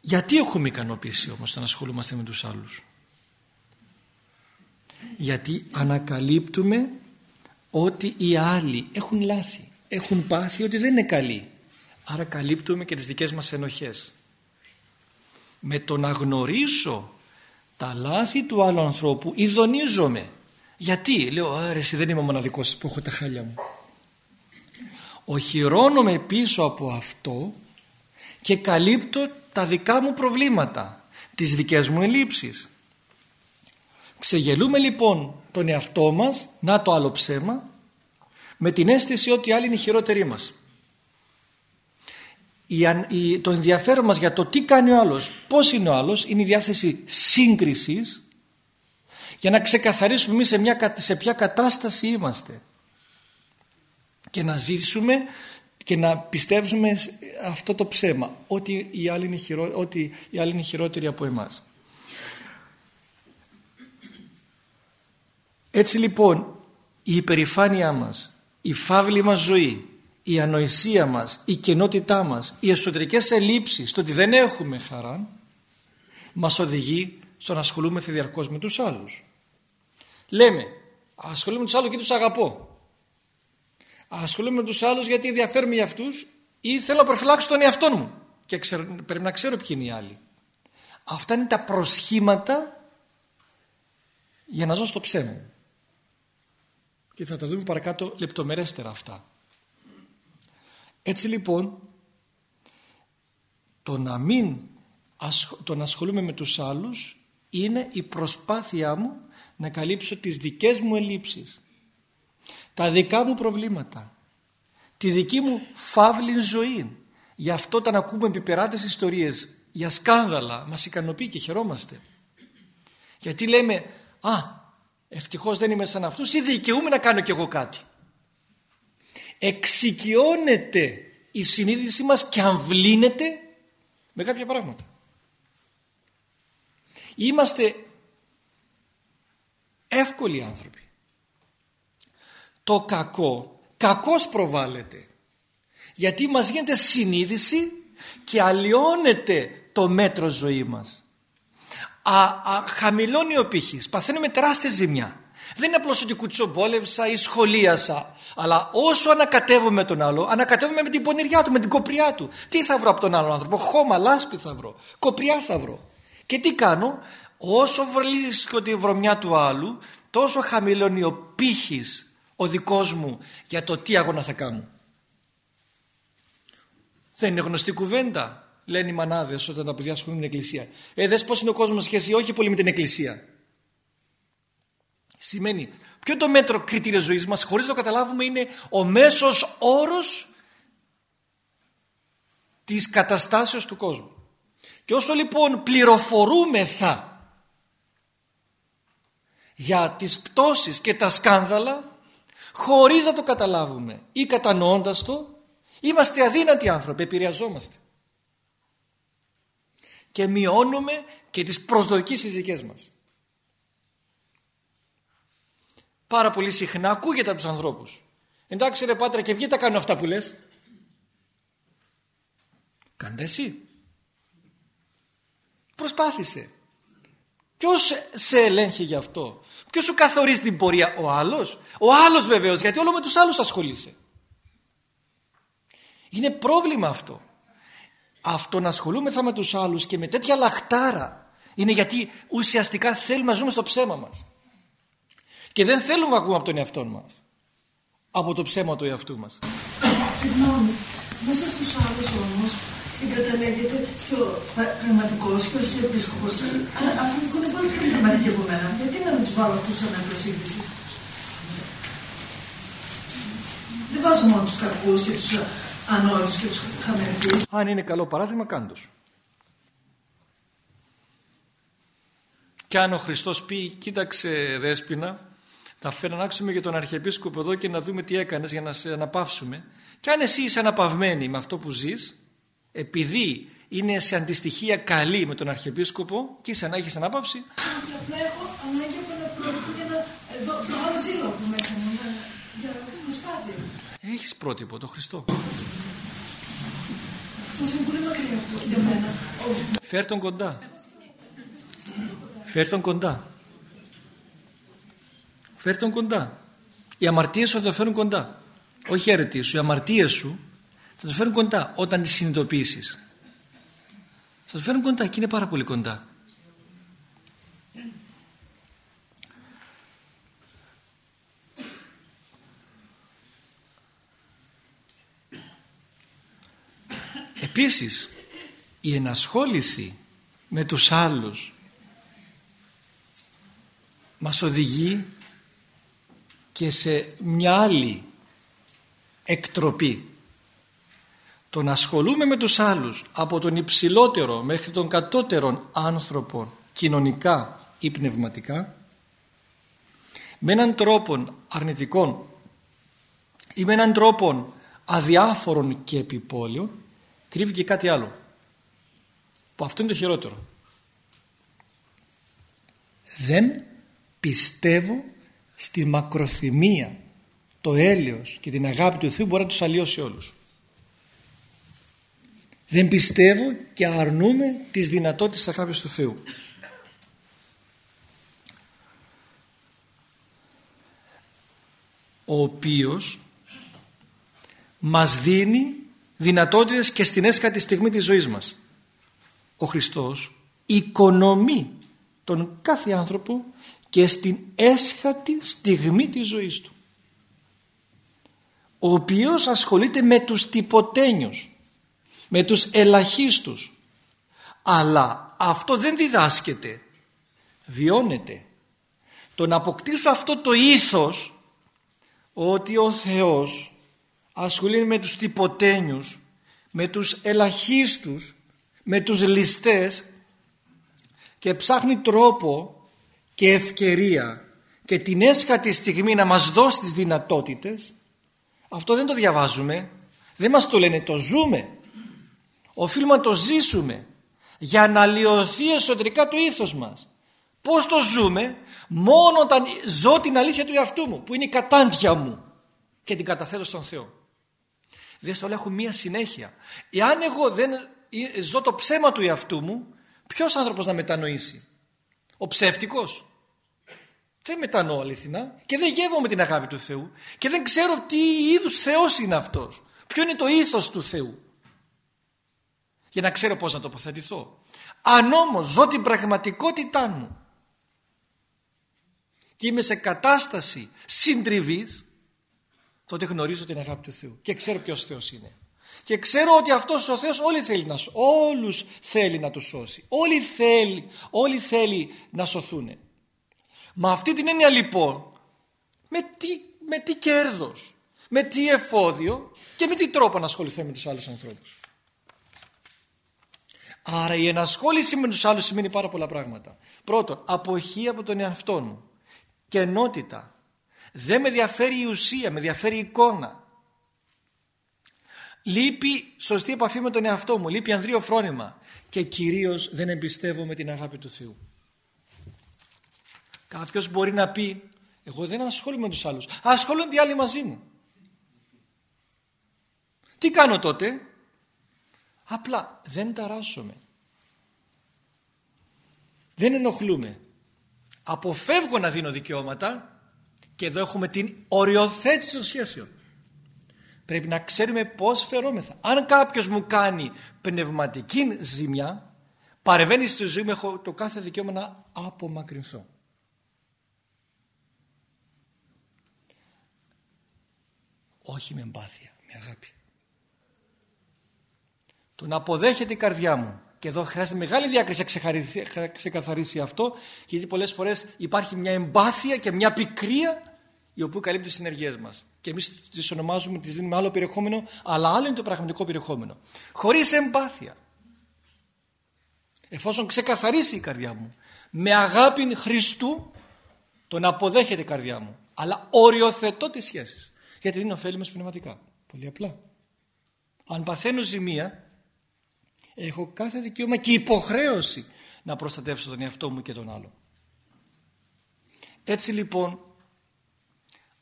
Γιατί έχουμε ικανοποίηση όμως να ασχολούμαστε με τους άλλους; Γιατί ανακαλύπτουμε ότι οι άλλοι έχουν λάθη. Έχουν πάθει ότι δεν είναι καλοί. Άρα καλύπτουμε και τις δικές μας ενοχές με το να γνωρίσω τα λάθη του άλλου ανθρώπου ειδονίζομαι. Γιατί; Λέω αρέσει δεν είμαι ο μοναδικός που έχω τα χάλια μου οχυρώνομαι πίσω από αυτό και καλύπτω τα δικά μου προβλήματα τις δικές μου ελλείψεις. Ξεγελούμε λοιπόν τον εαυτό μας να το άλλο ψέμα με την αίσθηση ότι οι άλλοι είναι οι χειρότεροι μας το ενδιαφέρον μας για το τι κάνει ο άλλος, πώς είναι ο άλλος, είναι η διάθεση σύγκρισης για να ξεκαθαρίσουμε εμείς σε, μια, σε ποια κατάσταση είμαστε και να ζήσουμε και να πιστεύσουμε αυτό το ψέμα ότι οι άλλοι είναι, χειρό, ότι οι άλλοι είναι χειρότεροι από εμάς. Έτσι λοιπόν η υπερηφάνειά μας, η φαύλη μας ζωή η ανοησία μας, η κενότητά μας, οι εσωτερικές ελλείψεις, το ότι δεν έχουμε χαρά, μας οδηγεί στο να ασχολούμαστε διαρκώς με τους άλλους. Λέμε, ασχολούμαι με τους άλλους και τους αγαπώ. Ασχολούμαι με τους άλλους γιατί ενδιαφέρομαι για αυτούς ή θέλω να προφυλάξω τον εαυτό μου και πρέπει να ξέρω ποιοι είναι οι άλλοι. Αυτά είναι τα προσχήματα για να ζω στο ψέμα Και θα τα δούμε παρακάτω λεπτομερέστερα αυτά. Έτσι λοιπόν το να μην το να ασχολούμαι με τους άλλους είναι η προσπάθειά μου να καλύψω τις δικές μου ελλείψεις τα δικά μου προβλήματα τη δική μου φαύλη ζωή. Γι' αυτό όταν ακούμε επιπεράτες ιστορίες για σκάνδαλα μας ικανοποιεί και χαιρόμαστε. Γιατί λέμε α ευτυχώς δεν είμαι σαν αυτούς ή δικαιούμαι να κάνω κι εγώ κάτι εξοικειώνεται η συνείδησή μας και αμβλύνεται με κάποια πράγματα. Είμαστε εύκολοι άνθρωποι. Το κακό, κακός προβάλλεται. Γιατί μας γίνεται συνείδηση και αλλοιώνεται το μέτρο ζωή μας. Α, α, χαμηλώνει ο πύχης, παθαίνουμε τεράστια ζημιά. Δεν είναι απλώς ότι κουτσομπόλευσα ή σχολίασα. Αλλά όσο ανακατεύουμε τον άλλο, ανακατεύουμε με την πονηριά του, με την κοπριά του. Τι θα βρω από τον άλλο άνθρωπο, χώμα, λάσπη θα βρω, κοπριά θα βρω. Και τι κάνω, όσο βρίσκω τη βρωμιά του άλλου, τόσο χαμηλώνει ο πύχης ο δικός μου για το τι αγώνα θα κάνω. Δεν είναι γνωστή κουβέντα, λένε οι μανάδες όταν τα παιδιά ασχολούν με την εκκλησία. Ε, δες πώς είναι ο κόσμος σχέση όχι πολύ με την εκκλησία. Σημαίνει, ποιο είναι το μέτρο κριτήριο ζωής μας, χωρίς να το καταλάβουμε, είναι ο μέσος όρος της καταστάσεως του κόσμου. Και όσο λοιπόν πληροφορούμεθα για τις πτώσεις και τα σκάνδαλα, χωρίς να το καταλάβουμε ή κατανοώντας το, είμαστε αδύνατοι άνθρωποι, επηρεαζόμαστε. Και μειώνουμε και τις προσδοκίες τις δικές μας. Πάρα πολύ συχνά ακούγεται από τους ανθρώπους. Εντάξει ρε Πάτρα και ποιοι τα κάνουν αυτά που λες. Κάντε εσύ. Προσπάθησε. Ποιος σε ελέγχει γι' αυτό; Ποιος σου καθορίζει την πορεία; Ο άλλος. Ο άλλος βεβαίως γιατί όλο με τους άλλους ασχολείσαι. Είναι πρόβλημα αυτό. Αυτό να ασχολούμεθα με τους άλλους και με τέτοια λαχτάρα είναι γιατί ουσιαστικά θέλουμε να ζούμε στο ψέμα μας. Και δεν θέλουμε να ακούμε από τον εαυτό μας. Από το ψέμα του εαυτού μας. Συγγνώμη, μέσα στους άλλους όμως συγκαταλέγεται και ο πνευματικός και ο αρχιεπίσκοπος και αυτοί που είναι πολύ πιο πνευματικοί από μένα. Γιατί να μην τους βάλω αυτούς σε ένα σύγκριση. Δεν βάζω μόνο τους κακούς και τους ανόητους και τους χαμελικούς. Αν είναι καλό παράδειγμα, κάντος. Και αν ο Χριστός πει, κοίταξε δέσποινα, θα φερνάξουμε για τον Αρχιεπίσκοπο εδώ και να δούμε τι έκανες για να σε αναπαύσουμε. Και αν εσύ είσαι αναπαυμένη με αυτό που ζεις, επειδή είναι σε αντιστοιχεία καλή με τον Αρχιεπίσκοπο και είσαι να έχεις ανάπαυση. Απλά έχω ανάγκη από ένα πρότυπο για να δω το άλλο ζήλο που μέσα μου, για προσπάθεια. Έχεις πρότυπο, το Χριστό. Αυτός είναι πολύ μακριά αυτό για μένα. Φέρ τον κοντά. Φέρ τον κοντά. Φέρ τον κοντά. Οι αμαρτίες σου θα το φέρουν κοντά. Όχι οι αρετίες σου, οι αμαρτίες σου θα το φέρουν κοντά όταν τις συνειδητοποιήσεις. Θα το φέρουν κοντά και είναι πάρα πολύ κοντά. Επίσης η ενασχόληση με τους άλλους μας οδηγεί και σε μια άλλη εκτροπή. Το να ασχολούμε με τους άλλους από τον υψηλότερο μέχρι τον κατώτερο άνθρωπο κοινωνικά ή πνευματικά με έναν τρόπο αρνητικών ή με έναν τρόπο αδιάφορων και επιπόλαιων κρύβει και κάτι άλλο που αυτό είναι το χειρότερο. Δεν πιστεύω στη μακροθυμία το έλεος και την αγάπη του Θεού μπορεί να τους αλλοιώσει όλους. Δεν πιστεύω και αρνούμε τις δυνατότητες της αγάπης του Θεού. Ο οποίος μας δίνει δυνατότητες και στην έσχατη στιγμή της ζωής μας. Ο Χριστός οικονομεί τον κάθε άνθρωπο και στην έσχατη στιγμή της ζωής του ο οποίος ασχολείται με τους τυποτένιους με τους ελαχίστους. Αλλά αυτό δεν διδάσκεται βιώνεται. Το να αποκτήσω αυτό το ήθος ότι ο Θεός ασχολείται με τους τυποτένιους με τους ελαχίστους με τους ληστές και ψάχνει τρόπο και ευκαιρία και την έσχατη στιγμή να μας δώσει τις δυνατότητες αυτό δεν το διαβάζουμε δεν μας το λένε το ζούμε. Οφείλουμε να το ζήσουμε για να λιωθεί εσωτερικά το ήθος μας. Πως το ζούμε; Μόνο όταν ζω την αλήθεια του εαυτού μου που είναι η κατάντια μου και την καταθέτω στον Θεό. Δεν στο έχω μία συνέχεια. Εάν εγώ δεν ζω το ψέμα του εαυτού μου ποιος άνθρωπος να μετανοήσει; Ο ψεύτικος δεν μετανοώ αληθινά και δεν γεύομαι την αγάπη του Θεού και δεν ξέρω τι είδους Θεός είναι αυτός. Ποιο είναι το ήθος του Θεού. Για να ξέρω πώς να τοποθετηθώ. Αν όμως ζω την πραγματικότητά μου και είμαι σε κατάσταση συντριβής τότε γνωρίζω την αγάπη του Θεού και ξέρω ποιος Θεός είναι. Και ξέρω ότι αυτός ο Θεός όλοι θέλει να, όλους θέλει να τους σώσει. Όλοι θέλει, όλοι θέλει να σωθούν. Με αυτή την έννοια λοιπόν, με τι, με τι κέρδος, με τι εφόδιο και με τι τρόπο να ασχοληθώ με τους άλλους ανθρώπους. Άρα η ενασχόληση με τους άλλους σημαίνει πάρα πολλά πράγματα. Πρώτον, αποχή από τον εαυτό μου. Κενότητα. Δεν με ενδιαφέρει η ουσία, με ενδιαφέρει η εικόνα. Λείπει σωστή επαφή με τον εαυτό μου, λείπει ανδρείο φρόνημα και κυρίως δεν εμπιστεύομαι την αγάπη του Θεού. Κάποιος μπορεί να πει Εγώ δεν ασχολούμαι με τους άλλους. Ασχολούνται οι άλλοι μαζί μου. Τι κάνω τότε; Απλά δεν ταράσσομαι. Δεν ενοχλούμε. Αποφεύγω να δίνω δικαιώματα και εδώ έχουμε την οριοθέτηση των σχέσεων. Πρέπει να ξέρουμε πώς φερόμεθα. Αν κάποιος μου κάνει πνευματική ζημιά, παρεβαίνει στη ζωή μου, έχω το κάθε δικαίωμα να απομακρυνθώ. Όχι με εμπάθεια, με αγάπη. Το να αποδέχεται η καρδιά μου. Και εδώ χρειάζεται μεγάλη διάκριση να ξεκαθαρίσει αυτό γιατί πολλές φορές υπάρχει μια εμπάθεια και μια πικρία η οποία καλύπτει τις συνεργίες μας. Και εμείς τις ονομάζουμε, τις δίνουμε άλλο περιεχόμενο αλλά άλλο είναι το πραγματικό περιεχόμενο. Χωρίς εμπάθεια. Εφόσον ξεκαθαρίσει η καρδιά μου με αγάπη Χριστού τον αποδέχεται η καρδιά μου. Αλλά οριοθετώ τις σχέσεις γιατί δεν είναι ωφέλιμες πνευματικά. Πολύ απλά. Αν παθαίνω ζημία έχω κάθε δικαίωμα και υποχρέωση να προστατεύσω τον εαυτό μου και τον άλλο. Έτσι λοιπόν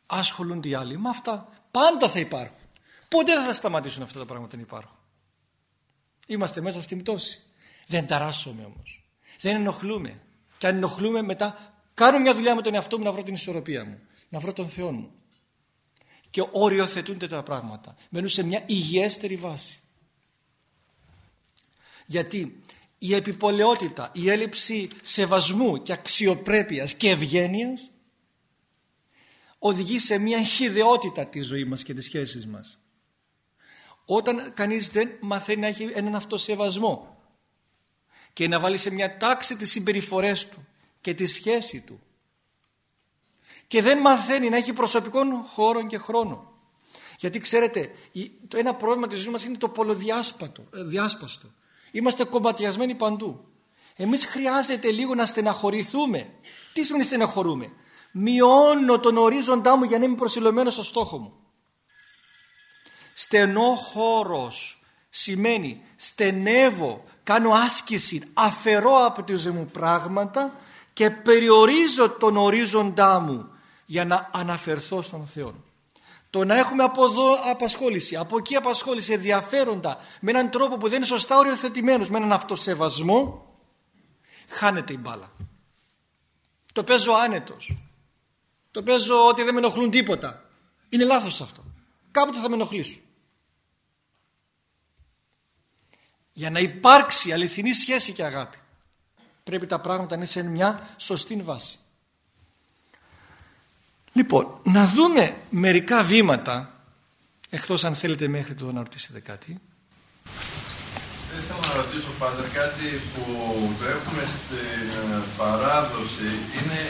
ασχολούνται οι άλλοι. Με αυτά πάντα θα υπάρχουν. Ποτέ δεν θα σταματήσουν αυτά τα πράγματα να υπάρχουν. Είμαστε μέσα στην πτώση. Δεν ταράσσομαι όμως. Δεν ενοχλούμε. Και αν ενοχλούμε μετά κάνω μια δουλειά με τον εαυτό μου να βρω την ισορροπία μου να βρω τον Θεό μου και οριοθετούνται τα πράγματα μένουν σε μια υγιέστερη βάση γιατί η επιπολαιότητα, η έλλειψη σεβασμού και αξιοπρέπειας και ευγένειας οδηγεί σε μια χιδεότητα της ζωής μας και τις σχέσεις μας. Όταν κανείς δεν μαθαίνει να έχει έναν αυτοσεβασμό και να βάλει σε μια τάξη τις συμπεριφορές του και τη σχέση του και δεν μαθαίνει να έχει προσωπικό χώρο και χρόνο. Γιατί ξέρετε, το ένα πρόβλημα της ζωής μας είναι το πολλοδιάσπαστο. Ε, Είμαστε κομματιασμένοι παντού. Εμείς χρειάζεται λίγο να στεναχωρηθούμε. Τι σημαίνει στεναχωρούμε; Μειώνω τον ορίζοντά μου για να είμαι προσιλωμένος στο στόχο μου. Στενό χώρος σημαίνει στενεύω, κάνω άσκηση, αφαιρώ από τη ζωή μου πράγματα και περιορίζω τον ορίζοντά μου για να αναφερθώ στον Θεό. Το να έχουμε από εδώ απασχόληση, από εκεί απασχόληση ενδιαφέροντα με έναν τρόπο που δεν είναι σωστά οριοθετημένος, με έναν αυτοσεβασμό, χάνεται η μπάλα. Το παίζω άνετος. Το παίζω ότι δεν με ενοχλούν τίποτα. Είναι λάθος αυτό. Κάποτε θα με ενοχλήσουν. Για να υπάρξει αληθινή σχέση και αγάπη πρέπει τα πράγματα να είναι σε μια σωστή βάση. Λοιπόν, να δούμε μερικά βήματα, εκτός αν θέλετε μέχρι το να ρωτήσετε κάτι. Δεν θέλω να ρωτήσω πάντα κάτι που το έχουμε στην παράδοση. Είναι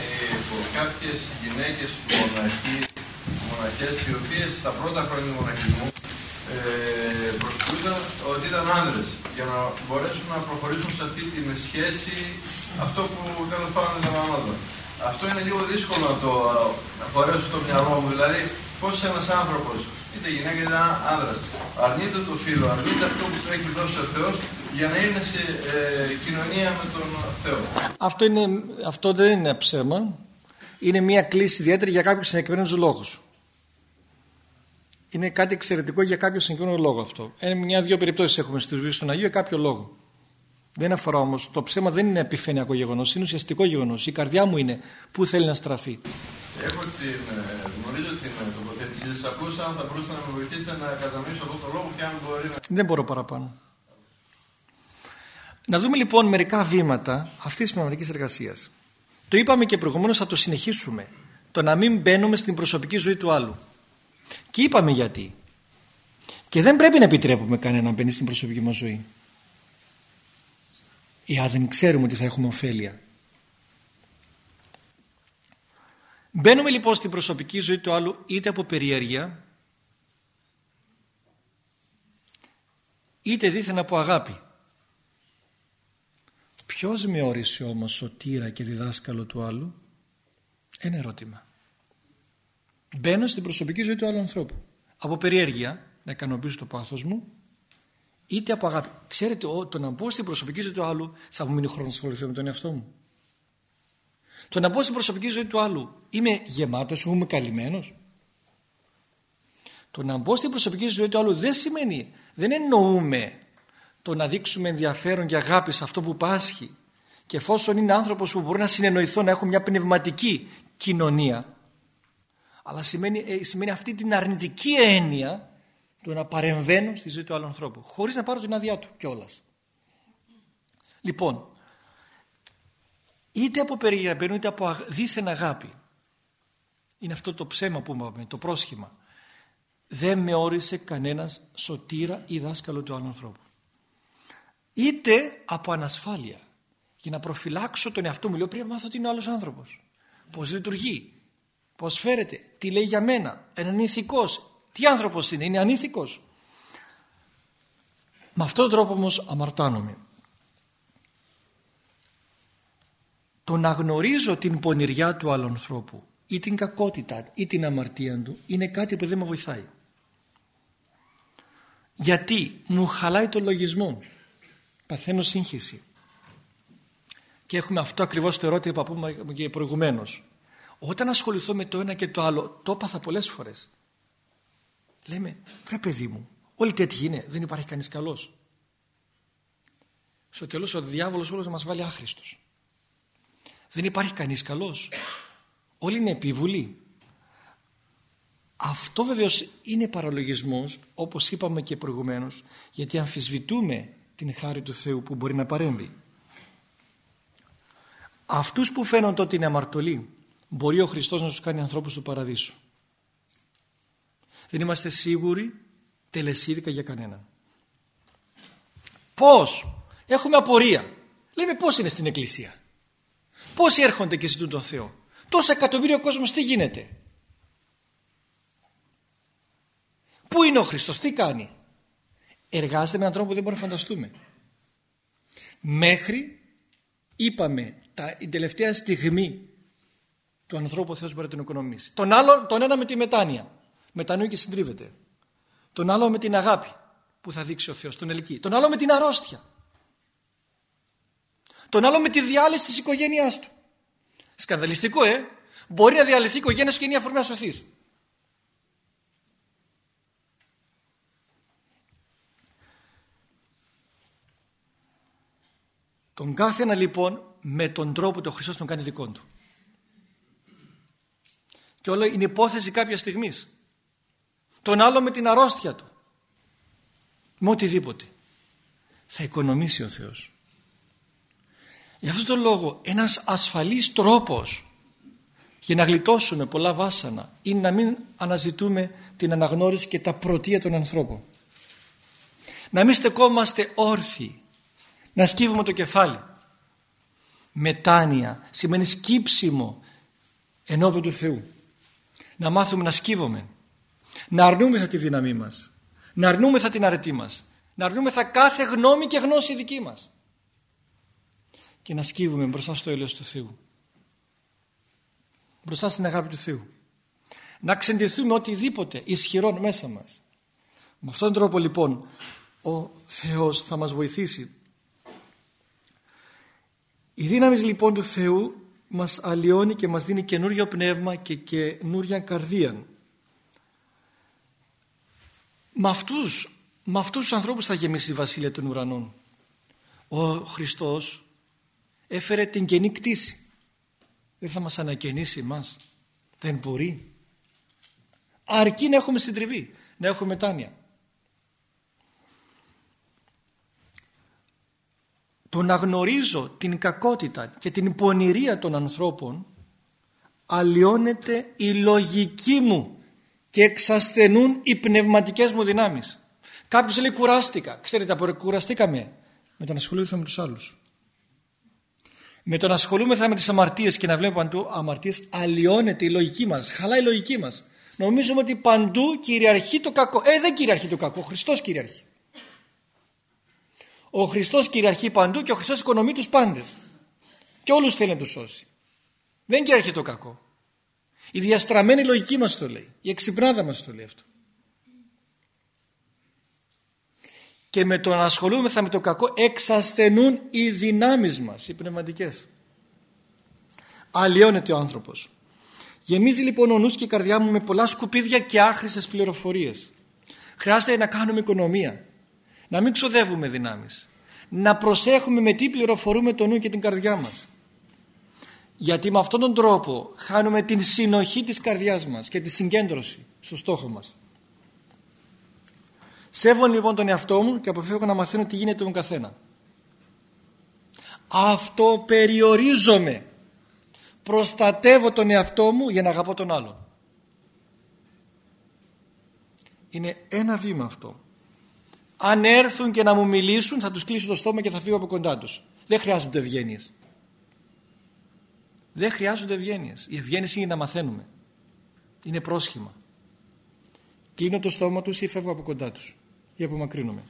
κάποιες γυναίκες μοναχοί, μοναχές οι οποίες τα πρώτα χρόνια του μοναχισμού ε, ότι ήταν άνδρες για να μπορέσουν να προχωρήσουν σε αυτή τη σχέση αυτό που τέλος πάντων δεν αυτό είναι λίγο δύσκολο να το χωρέσω στο μυαλό μου. Δηλαδή, πώς ένας άνθρωπος, είτε γυναίκα είτε άνδρας, αρνείται το φίλο, αρνείται αυτό που του έχει δώσει ο Θεός για να είναι σε ε, κοινωνία με τον Θεό. Αυτό, είναι, αυτό δεν είναι ψέμα. Είναι μια κλίση ιδιαίτερη για κάποιους συγκεκριμένου λόγους. Είναι κάτι εξαιρετικό για κάποιο συγκεκριμένο λόγο αυτό. Είναι μια-δύο περιπτώσεις έχουμε στη ζωή στον Αγίο για κάποιο λόγο. Δεν αφορά όμως. Το ψέμα δεν είναι επιφανειακό γεγονός, είναι ουσιαστικό γεγονός. Η καρδιά μου είναι που θέλει να στραφεί. Έχω την, ε, γνωρίζω την ε, τοποθέτηση. Σας ακούσα αν θα μπορούσατε να με βοηθήσετε να κατανοήσω αυτό το λόγο και αν μπορεί να. Δεν μπορώ παραπάνω. Να δούμε λοιπόν μερικά βήματα αυτής της πνευματικής εργασίας. Το είπαμε και προηγουμένως, θα το συνεχίσουμε. Το να μην μπαίνουμε στην προσωπική ζωή του άλλου. Και είπαμε γιατί. Και δεν πρέπει να επιτρέπουμε κανένα να μπαίνει στην προσωπική μας ζωή εάν δεν ξέρουμε ότι θα έχουμε ωφέλεια. Μπαίνουμε λοιπόν στην προσωπική ζωή του άλλου είτε από περιέργεια είτε δίθεν από αγάπη. Ποιος με όρισε όμως σωτήρα και διδάσκαλο του άλλου; Ένα ερώτημα. Μπαίνω στην προσωπική ζωή του άλλου ανθρώπου. Από περιέργεια να ικανοποιήσω το πάθος μου είτε από αγάπη. Ξέρετε, το να μπω στην προσωπική ζωή του άλλου θα μου μείνει χρόνος να ασχοληθώ με τον εαυτό μου. Το να μπω στην προσωπική ζωή του άλλου είμαι γεμάτος, είμαι καλυμμένος. Το να μπω στην προσωπική ζωή του άλλου δεν σημαίνει, δεν εννοούμε το να δείξουμε ενδιαφέρον και αγάπη σε αυτό που πάσχει και εφόσον είναι άνθρωπος που μπορεί να συνεννοηθώ να έχω μια πνευματική κοινωνία αλλά σημαίνει, ε, σημαίνει αυτή την αρνητική έννοια του να παρεμβαίνω στη ζωή του άλλου ανθρώπου χωρίς να πάρω την άδειά του κιόλας. Λοιπόν, είτε από περιγραφή είτε από δίθεν αγάπη είναι αυτό το ψέμα που είπαμε, το πρόσχημα. Δεν με όρισε κανένας σωτήρα ή δάσκαλο του άλλου ανθρώπου. Είτε από ανασφάλεια για να προφυλάξω τον εαυτό μου λέω πρέπει να μάθω ότι είναι ο άλλος άνθρωπος. Πως λειτουργεί πως φέρεται, τι λέει για μένα είναι ηθικός, τι άνθρωπος είναι, είναι ανήθικος. Με αυτόν τον τρόπο όμως αμαρτάνομαι. Το να γνωρίζω την πονηριά του άλλου ανθρώπου ή την κακότητα ή την αμαρτία του είναι κάτι που δεν με βοηθάει. Γιατί μου χαλάει το λογισμό. Παθαίνω σύγχυση. Και έχουμε αυτό ακριβώς το ερώτημα που είπαμε και προηγουμένως. Όταν ασχοληθώ με το ένα και το άλλο το έπαθα πολλές φορές λέμε βρε παιδί μου όλοι τέτοιοι είναι δεν υπάρχει κανείς καλός στο τέλος ο διάβολος όλος μας βάλει άχρηστος δεν υπάρχει κανείς καλός όλοι είναι επίβουλοι αυτό βεβαίως είναι παραλογισμός όπως είπαμε και προηγουμένως γιατί αμφισβητούμε την χάρη του Θεού που μπορεί να παρέμβει. Αυτούς που φαίνονται ότι είναι αμαρτωλοί μπορεί ο Χριστός να τους κάνει ανθρώπους του παραδείσου. Δεν είμαστε σίγουροι τελεσίδικα για κανέναν. Πώς; Έχουμε απορία. Λέμε πώς είναι στην Εκκλησία. Πόσοι έρχονται και ζητούν τον Θεό. Τόσα εκατομμύρια κόσμος τι γίνεται; Πού είναι ο Χριστός, τι κάνει; Εργάζεται με έναν τρόπο που δεν μπορούμε να φανταστούμε. Μέχρι είπαμε τα, η τελευταία στιγμή του ανθρώπου ο Θεός μπορεί να τον οικονομήσει. Τον, άλλο, τον ένα με τη μετάνοια. Μετανοεί και συντρίβεται. Τον άλλο με την αγάπη που θα δείξει ο Θεός, τον ελκύει. Τον άλλο με την αρρώστια. Τον άλλο με τη διάλυση της οικογένειάς του. Σκανδαλιστικό ε. Μπορεί να διαλυθεί η οικογένεια σου και είναι η αφορμή να σωθείς. Τον κάθε ένα λοιπόν με τον τρόπο το Χριστός τον κάνει δικό του. Και όλο είναι υπόθεση κάποια στιγμής. Τον άλλο με την αρρώστια του. Με οτιδήποτε. Θα οικονομήσει ο Θεός. Γι' αυτόν τον λόγο ένας ασφαλής τρόπος για να γλιτώσουμε πολλά βάσανα είναι να μην αναζητούμε την αναγνώριση και τα πρωτεία των ανθρώπων. Να μην στεκόμαστε όρθιοι να σκύβουμε το κεφάλι μετάνοια σημαίνει σκύψιμο ενώπιον του Θεού να μάθουμε να σκύβουμε να αρνούμεθα τη δύναμή μας. Να αρνούμεθα την αρετή μας. Να αρνούμεθα κάθε γνώμη και γνώση δική μας. Και να σκύβουμε μπροστά στο έλεος του Θεού. Μπροστά στην αγάπη του Θεού. Να ξεντηθούμε οτιδήποτε ισχυρών μέσα μας. Με αυτόν τον τρόπο λοιπόν ο Θεός θα μας βοηθήσει. Η δύναμη λοιπόν του Θεού μας αλλοιώνει και μας δίνει καινούριο πνεύμα και καινούρια καρδία. Με αυτούς, με αυτούς τους ανθρώπους θα γεμίσει η βασίλεια των ουρανών. Ο Χριστός έφερε την καινή κτήση. Δεν θα μας ανακαινήσει εμάς. Δεν μπορεί. Αρκεί να έχουμε συντριβή, να έχουμε μετάνοια. το να γνωρίζω την κακότητα και την πονηρία των ανθρώπων αλλοιώνεται η λογική μου και εξασθενούν οι πνευματικές μου δυνάμεις. Κάποιος λέει κουράστηκα. Ξέρετε, κουραστήκαμε με τον ασχολούμεθα με τους άλλους. Με τον ασχολούμεθα με τις αμαρτίες και να βλέπουμε παντού αμαρτίες αλλοιώνεται η λογική μας, χαλάει η λογική μας. Νομίζουμε ότι παντού κυριαρχεί το κακό. Ε, δεν κυριαρχεί το κακό, ο Χριστός κυριαρχεί. Ο Χριστός κυριαρχεί παντού και ο Χριστός οικονομεί τους πάντες. Και όλους θέλει να τους σώσει. Δεν κυριαρχεί το κακό. Η διαστραμμένη λογική μας το λέει. Η εξυπνάδα μας το λέει αυτό. Και με το να ασχολούμεθα με το κακό εξασθενούν οι δυνάμεις μας, οι πνευματικές. αλλοιώνεται ο άνθρωπος. Γεμίζει λοιπόν ο νους και η καρδιά μου με πολλά σκουπίδια και άχρηστες πληροφορίες. Χρειάζεται να κάνουμε οικονομία. Να μην ξοδεύουμε δυνάμεις. Να προσέχουμε με τι πληροφορούμε το νου και την καρδιά μας. Γιατί με αυτόν τον τρόπο χάνουμε την συνοχή της καρδιάς μας και τη συγκέντρωση στο στόχο μας. Σέβομαι λοιπόν τον εαυτό μου και αποφεύγω να μαθαίνω τι γίνεται με τον καθένα. Αυτό περιορίζομαι. Προστατεύω τον εαυτό μου για να αγαπώ τον άλλον. Είναι ένα βήμα αυτό. Αν έρθουν και να μου μιλήσουν θα τους κλείσω το στόμα και θα φύγω από κοντά τους. Δεν χρειάζονται ευγένειες. Δεν χρειάζονται ευγένειες. Η ευγένειες είναι να μαθαίνουμε. Είναι πρόσχημα. Κλείνω το στόμα τους ή φεύγω από κοντά τους ή απομακρύνομαι.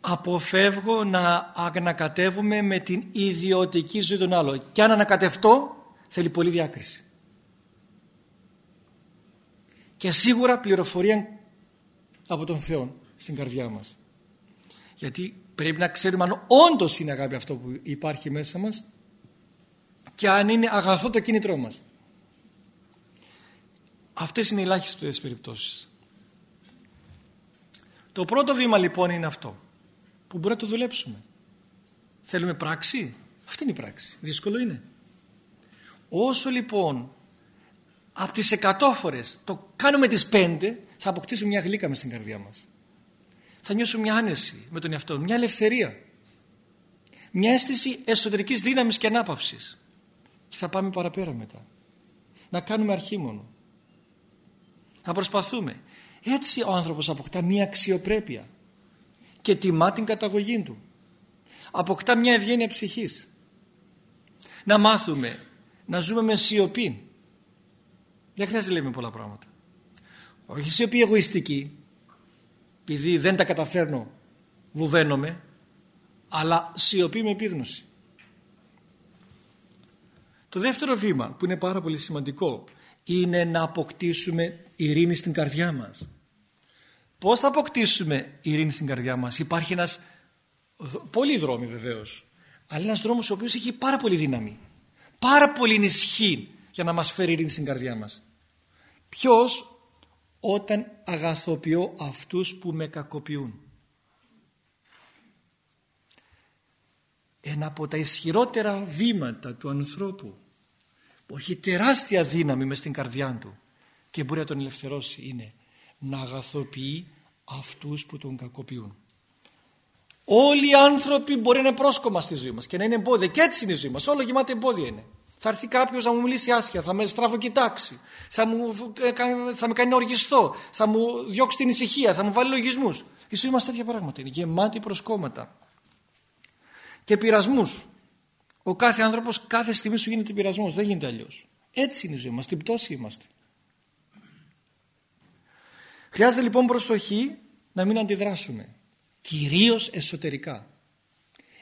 Αποφεύγω να ανακατεύουμε με την ιδιωτική ζωή των άλλων. Και αν ανακατευτώ θέλει πολύ διάκριση. Και σίγουρα πληροφορία από τον Θεό στην καρδιά μας. Γιατί πρέπει να ξέρουμε αν όντως είναι αγάπη αυτό που υπάρχει μέσα μας και αν είναι αγαθό το κίνητρό μας. Αυτές είναι οι ελάχιστες περιπτώσεις. Το πρώτο βήμα λοιπόν είναι αυτό που μπορεί να το δουλέψουμε. Θέλουμε πράξη; Αυτή είναι η πράξη. Δύσκολο είναι. Όσο λοιπόν από τις εκατό φορές το κάνουμε τις πέντε θα αποκτήσουμε μια γλύκα μες στην καρδιά μας. Θα νιώσουμε μια άνεση με τον εαυτό μια ελευθερία. Μια αίσθηση εσωτερικής δύναμης και ανάπαυσης. Και θα πάμε παραπέρα μετά. Να κάνουμε αρχήμονο. Να προσπαθούμε. Έτσι ο άνθρωπος αποκτά μια αξιοπρέπεια και τιμά την καταγωγή του. Αποκτά μια ευγένεια ψυχής. Να μάθουμε να ζούμε με σιωπή. Δεν χρειάζεται να λέμε πολλά πράγματα. Όχι σιωπή εγωιστική, επειδή δεν τα καταφέρνω βουβαίνομαι, αλλά σιωπή με επίγνωση. Το δεύτερο βήμα που είναι πάρα πολύ σημαντικό είναι να αποκτήσουμε ειρήνη στην καρδιά μας. Πώς θα αποκτήσουμε ειρήνη στην καρδιά μας; Υπάρχει ένας, πολύ δρόμοι βεβαίως, αλλά ένας δρόμος ο οποίος έχει πάρα πολύ δύναμη. Πάρα πολύ ισχύ για να μας φέρει ειρήνη στην καρδιά μας. Ποιος όταν αγαθοποιώ αυτούς που με κακοποιούν. Ένα από τα ισχυρότερα βήματα του ανθρώπου που έχει τεράστια δύναμη μες στην καρδιά του και μπορεί να τον ελευθερώσει είναι να αγαθοποιεί αυτούς που τον κακοποιούν. Όλοι οι άνθρωποι μπορεί να είναι πρόσκομα στη ζωή μας και να είναι εμπόδια και έτσι είναι η ζωή μας. Όλο γεμάτα εμπόδια είναι. Θα έρθει κάποιος να μου μιλήσει άσχημα, θα με στράφω κοιτάξει, θα, μου, θα με κάνει να οργιστώ, θα μου διώξει την ησυχία, θα μου βάλει λογισμούς. Η ζωή μα τέτοια πράγματα είναι γεμάτη προσκόμματα και πειρασμούς. Ο κάθε άνθρωπος κάθε στιγμή σου γίνεται πειρασμός, δεν γίνεται αλλιώς. Έτσι είναι η ζωή μας, στην πτώση είμαστε. Χρειάζεται λοιπόν προσοχή να μην αντιδράσουμε. Κυρίως εσωτερικά.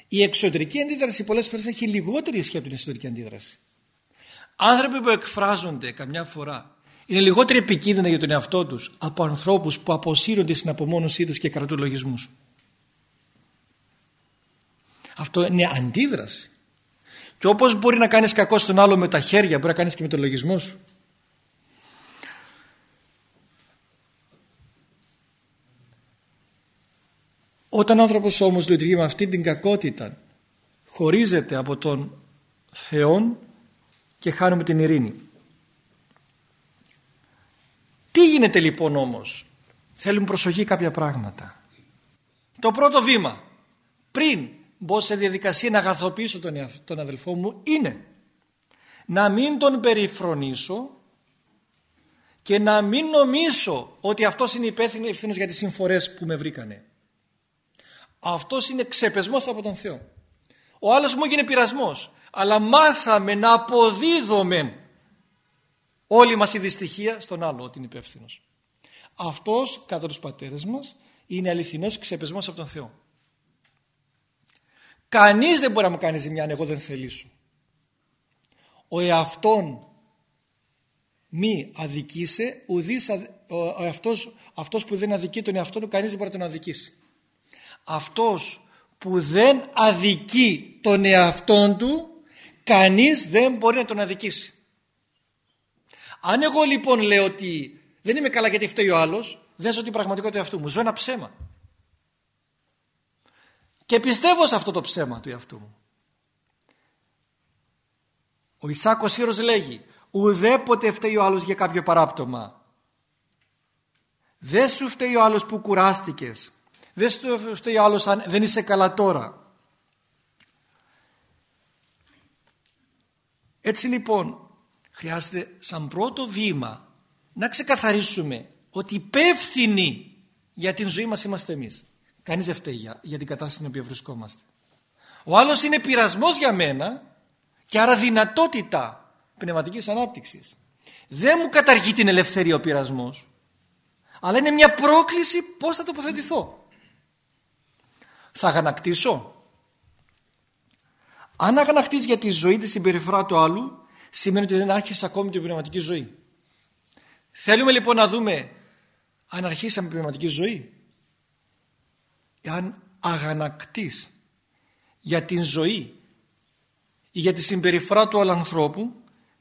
Η εξωτερική αντίδραση πολλές φορές έχει λιγότερη ισχύ από την εσωτερική αντίδραση. Άνθρωποι που εκφράζονται καμιά φορά είναι λιγότερο επικίνδυνα για τον εαυτό τους από ανθρώπους που αποσύρονται στην απομόνωσή τους και κρατούν λογισμούς. Αυτό είναι αντίδραση. Και όπως μπορεί να κάνεις κακό στον άλλο με τα χέρια, μπορεί να κάνεις και με τον λογισμό σου. Όταν ο άνθρωπος όμως λειτουργεί με αυτή την κακότητα, χωρίζεται από τον Θεό και χάνουμε την ειρήνη. Τι γίνεται λοιπόν όμως; Θέλουν προσοχή κάποια πράγματα. Το πρώτο βήμα πριν μπω σε διαδικασία να αγαθοποιήσω τον, τον αδελφό μου είναι να μην τον περιφρονήσω και να μην νομίζω ότι αυτός είναι υπεύθυνο για τις συμφορές που με βρήκανε. Αυτός είναι ξεπεσμός από τον Θεό. Ο άλλος μου έγινε πειρασμός αλλά μάθαμε να αποδίδουμε όλη μας η δυστυχία στον άλλο ότι είναι υπεύθυνος. Αυτός κατά τους πατέρες μας είναι αληθινός ξεπεσμός από τον Θεό. Κανείς δεν μπορεί να μου κάνει ζημιά αν εγώ δεν θελήσω. Ο εαυτόν μη αδικήσε, ουδής, ο αυτός, αυτός που δεν αδικεί τον εαυτό του κανείς δεν μπορεί να τον αδικήσει. Αυτός που δεν αδικεί τον εαυτόν του κανείς δεν μπορεί να τον αδικήσει. Αν εγώ λοιπόν λέω ότι δεν είμαι καλά γιατί φταίει ο άλλος, δεν ζω την πραγματικότητα του εαυτού μου. Ζω ένα ψέμα. Και πιστεύω σε αυτό το ψέμα του εαυτού μου. Ο Ισάκος Ήρος λέγει ουδέποτε φταίει ο άλλος για κάποιο παράπτωμα. Δεν σου φταίει ο άλλος που κουράστηκες. Δεν σου φταίει ο άλλος αν δεν είσαι καλά τώρα. Έτσι λοιπόν χρειάζεται σαν πρώτο βήμα να ξεκαθαρίσουμε ότι υπεύθυνοι για την ζωή μας είμαστε εμείς. Κανείς δεν φταίει για, για την κατάσταση στην οποία βρισκόμαστε. Ο άλλος είναι πειρασμός για μένα και άρα δυνατότητα πνευματικής ανάπτυξης. Δεν μου καταργεί την ελευθερία ο πειρασμός αλλά είναι μια πρόκληση πώς θα τοποθετηθώ. Θα αγανακτήσω. Αν αγανακτείς για τη ζωή της συμπεριφορά του άλλου σημαίνει ότι δεν άρχισε ακόμη την πνευματική ζωή. Θέλουμε λοιπόν να δούμε αν αρχίσαμε πνευματική ζωή. Αν αγανακτείς για την ζωή ή για τη συμπεριφορά του άλλου ανθρώπου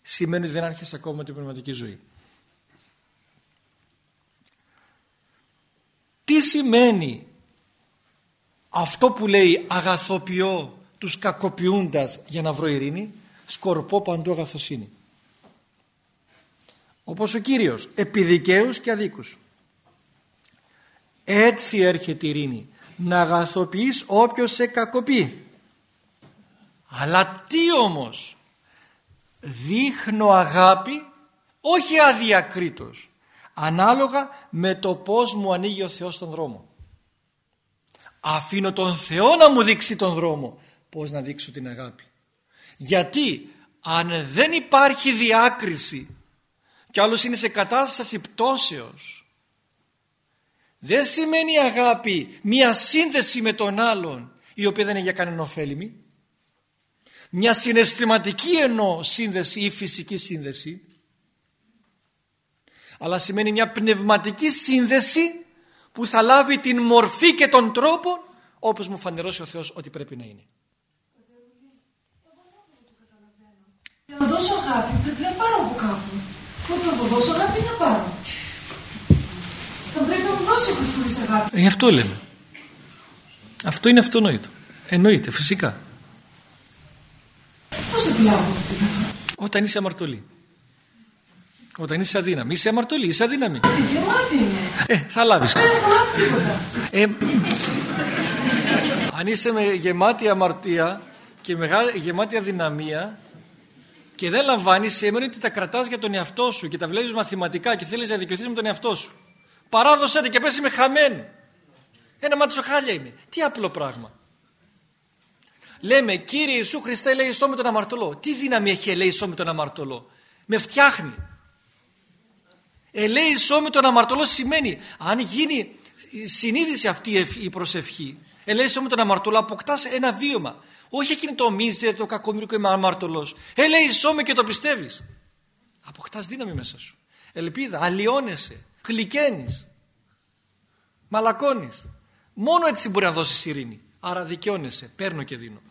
σημαίνει ότι δεν άρχισε ακόμα την πνευματική ζωή. Τι σημαίνει αυτό που λέει αγαθοποιώ τους κακοποιούντας για να βρω ειρήνη σκορπώ παντού αγαθοσύνη. Όπως ο Κύριος επιδικαίους και αδίκους. Έτσι έρχεται η ειρήνη να αγαθοποιείς όποιος σε κακοποιεί. Αλλά τι όμως; Δείχνω αγάπη όχι αδιακρίτως ανάλογα με το πως μου ανοίγει ο Θεός τον δρόμο. Αφήνω τον Θεό να μου δείξει τον δρόμο πως να δείξω την αγάπη γιατί αν δεν υπάρχει διάκριση και άλλος είναι σε κατάσταση πτώσεως δεν σημαίνει αγάπη μια σύνδεση με τον άλλον η οποία δεν είναι για κανένα ωφέλιμη μια συναισθηματική εννοώ σύνδεση ή φυσική σύνδεση αλλά σημαίνει μια πνευματική σύνδεση που θα λάβει την μορφή και τον τρόπο όπως μου φανερώσει ο Θεός ότι πρέπει να είναι. Για να δώσω αγάπη πρέπει να πάρω από κάπου. Όταν θα δώσω αγάπη να πάρω. Θα πρέπει να μου δώσει ο Χριστούλης αγάπη. Ε, αυτό λέμε. Αυτό είναι αυτονόητο. Εννοείται, φυσικά. Πώς επιλάβω αυτή την Όταν είσαι αμαρτωλή. Όταν είσαι αδύναμη. Είσαι αμαρτωλή, είσαι αδύναμη. Γεμάτη είναι. Ε, θα λάβεις. Δεν έχω λάβει τίποτα. Ε, αν είσαι με γεμάτη αμαρτία και μεγάλη, γεμάτη αδυναμία και δεν λαμβάνεις, σημαίνει ότι τα κρατάς για τον εαυτό σου και τα βλέπεις μαθηματικά και θέλεις να δικαιωθείς με τον εαυτό σου. Παράδοσέ τα και πέσει με χαμένη. Ένα μάτσο χάλια είναι. Τι απλό πράγμα. Λέμε, κύριε Ιησού Χριστέ, λέει με τον αμαρτωλό. Τι δύναμη έχει, λέει με τον αμαρτωλό. Με φτιάχνει. Ελέησό με τον αμαρτωλό σημαίνει αν γίνει συνείδηση αυτή η προσευχή ελέησό με τον αμαρτωλό αποκτάς ένα βίωμα όχι εκείνη το μίζε, το κακομύρικο είμαι αμαρτωλός ελέησό με και το πιστεύεις. Αποκτάς δύναμη μέσα σου. Ελπίδα, αλλοιώνεσαι, γλυκαίνεις μαλακώνεις. Μόνο έτσι μπορεί να δώσεις ειρήνη. Άρα δικαιώνεσαι, παίρνω και δίνω.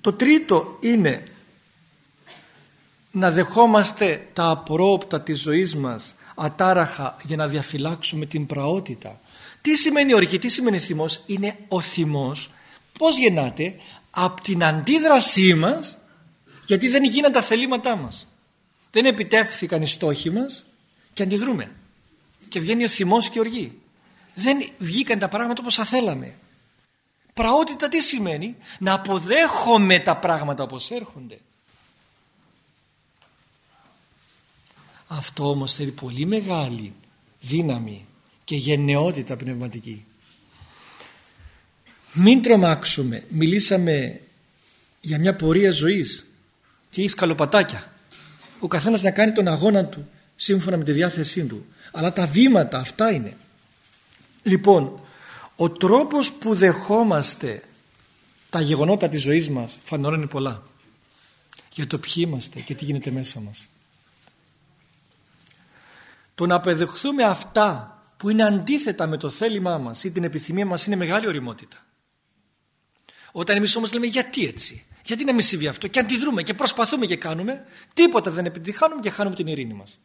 Το τρίτο είναι να δεχόμαστε τα απρόοπτα της ζωής μας ατάραχα για να διαφυλάξουμε την πραότητα. Τι σημαίνει ορκή, τι σημαίνει θυμός; Είναι ο θυμός πώς γεννάται; Από την αντίδρασή μας γιατί δεν γίναν τα θελήματά μας. Δεν επιτεύχθηκαν οι στόχοι μας και αντιδρούμε. Και βγαίνει ο θυμός και οργή. Δεν βγήκαν τα πράγματα όπως θα θέλαμε. Πραότητα τι σημαίνει; Να αποδέχομαι τα πράγματα όπως έρχονται. Αυτό όμως θέλει πολύ μεγάλη δύναμη και γενναιότητα πνευματική. Μην τρομάξουμε. Μιλήσαμε για μια πορεία ζωής και έχει σκαλοπατάκια. Ο καθένας να κάνει τον αγώνα του σύμφωνα με τη διάθεσή του. Αλλά τα βήματα αυτά είναι. Λοιπόν, ο τρόπος που δεχόμαστε τα γεγονότα της ζωής μας φανερώνει πολλά. Για το ποιοι είμαστε και τι γίνεται μέσα μας. Το να απεδεχθούμε αυτά που είναι αντίθετα με το θέλημά μας ή την επιθυμία μας είναι μεγάλη οριμότητα. Όταν εμείς όμως λέμε γιατί έτσι, γιατί να μην συμβεί αυτό; Και αντιδρούμε και προσπαθούμε και κάνουμε, τίποτα δεν επιτυχάνουμε και χάνουμε την ειρήνη μας.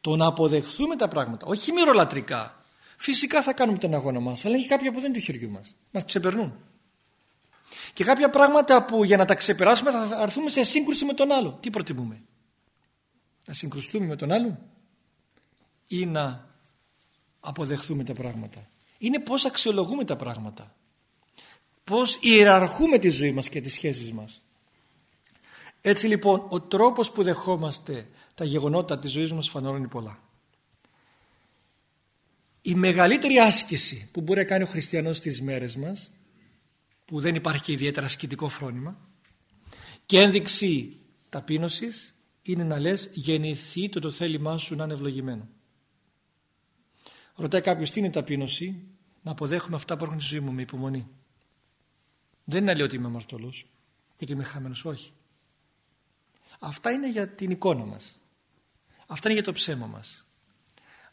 Το να αποδεχθούμε τα πράγματα, όχι μυρολατρικά, φυσικά θα κάνουμε τον αγώνα μας, αλλά έχει κάποια που δεν είναι του χεριού μας, μας ξεπερνούν. Και κάποια πράγματα που για να τα ξεπεράσουμε θα έρθουμε σε σύγκρουση με τον άλλο. Τι προτιμούμε, να συγκρουστούμε με τον άλλο ή να αποδεχθούμε τα πράγματα. Είναι πώς αξιολογούμε τα πράγματα. Πώς ιεραρχούμε τη ζωή μας και τις σχέσεις μας. Έτσι λοιπόν ο τρόπος που δεχόμαστε τα γεγονότα της ζωής μας φανερώνει πολλά. Η μεγαλύτερη άσκηση που μπορεί να κάνει ο χριστιανός στις μέρες μας που δεν υπάρχει και ιδιαίτερα ασκητικό φρόνημα και ένδειξη ταπείνωσης είναι να λες γεννηθεί το το θέλημά σου να είναι ευλογημένο. Ρωτάει κάποιος τι είναι ταπείνωση; Να αποδέχομαι αυτά που έρχονται στη ζωή μου με υπομονή. Δεν είναι να λέω ότι είμαι αμαρτωλός και ότι είμαι χαμένος, όχι. Αυτά είναι για την εικόνα μας. Αυτά είναι για το ψέμα μας.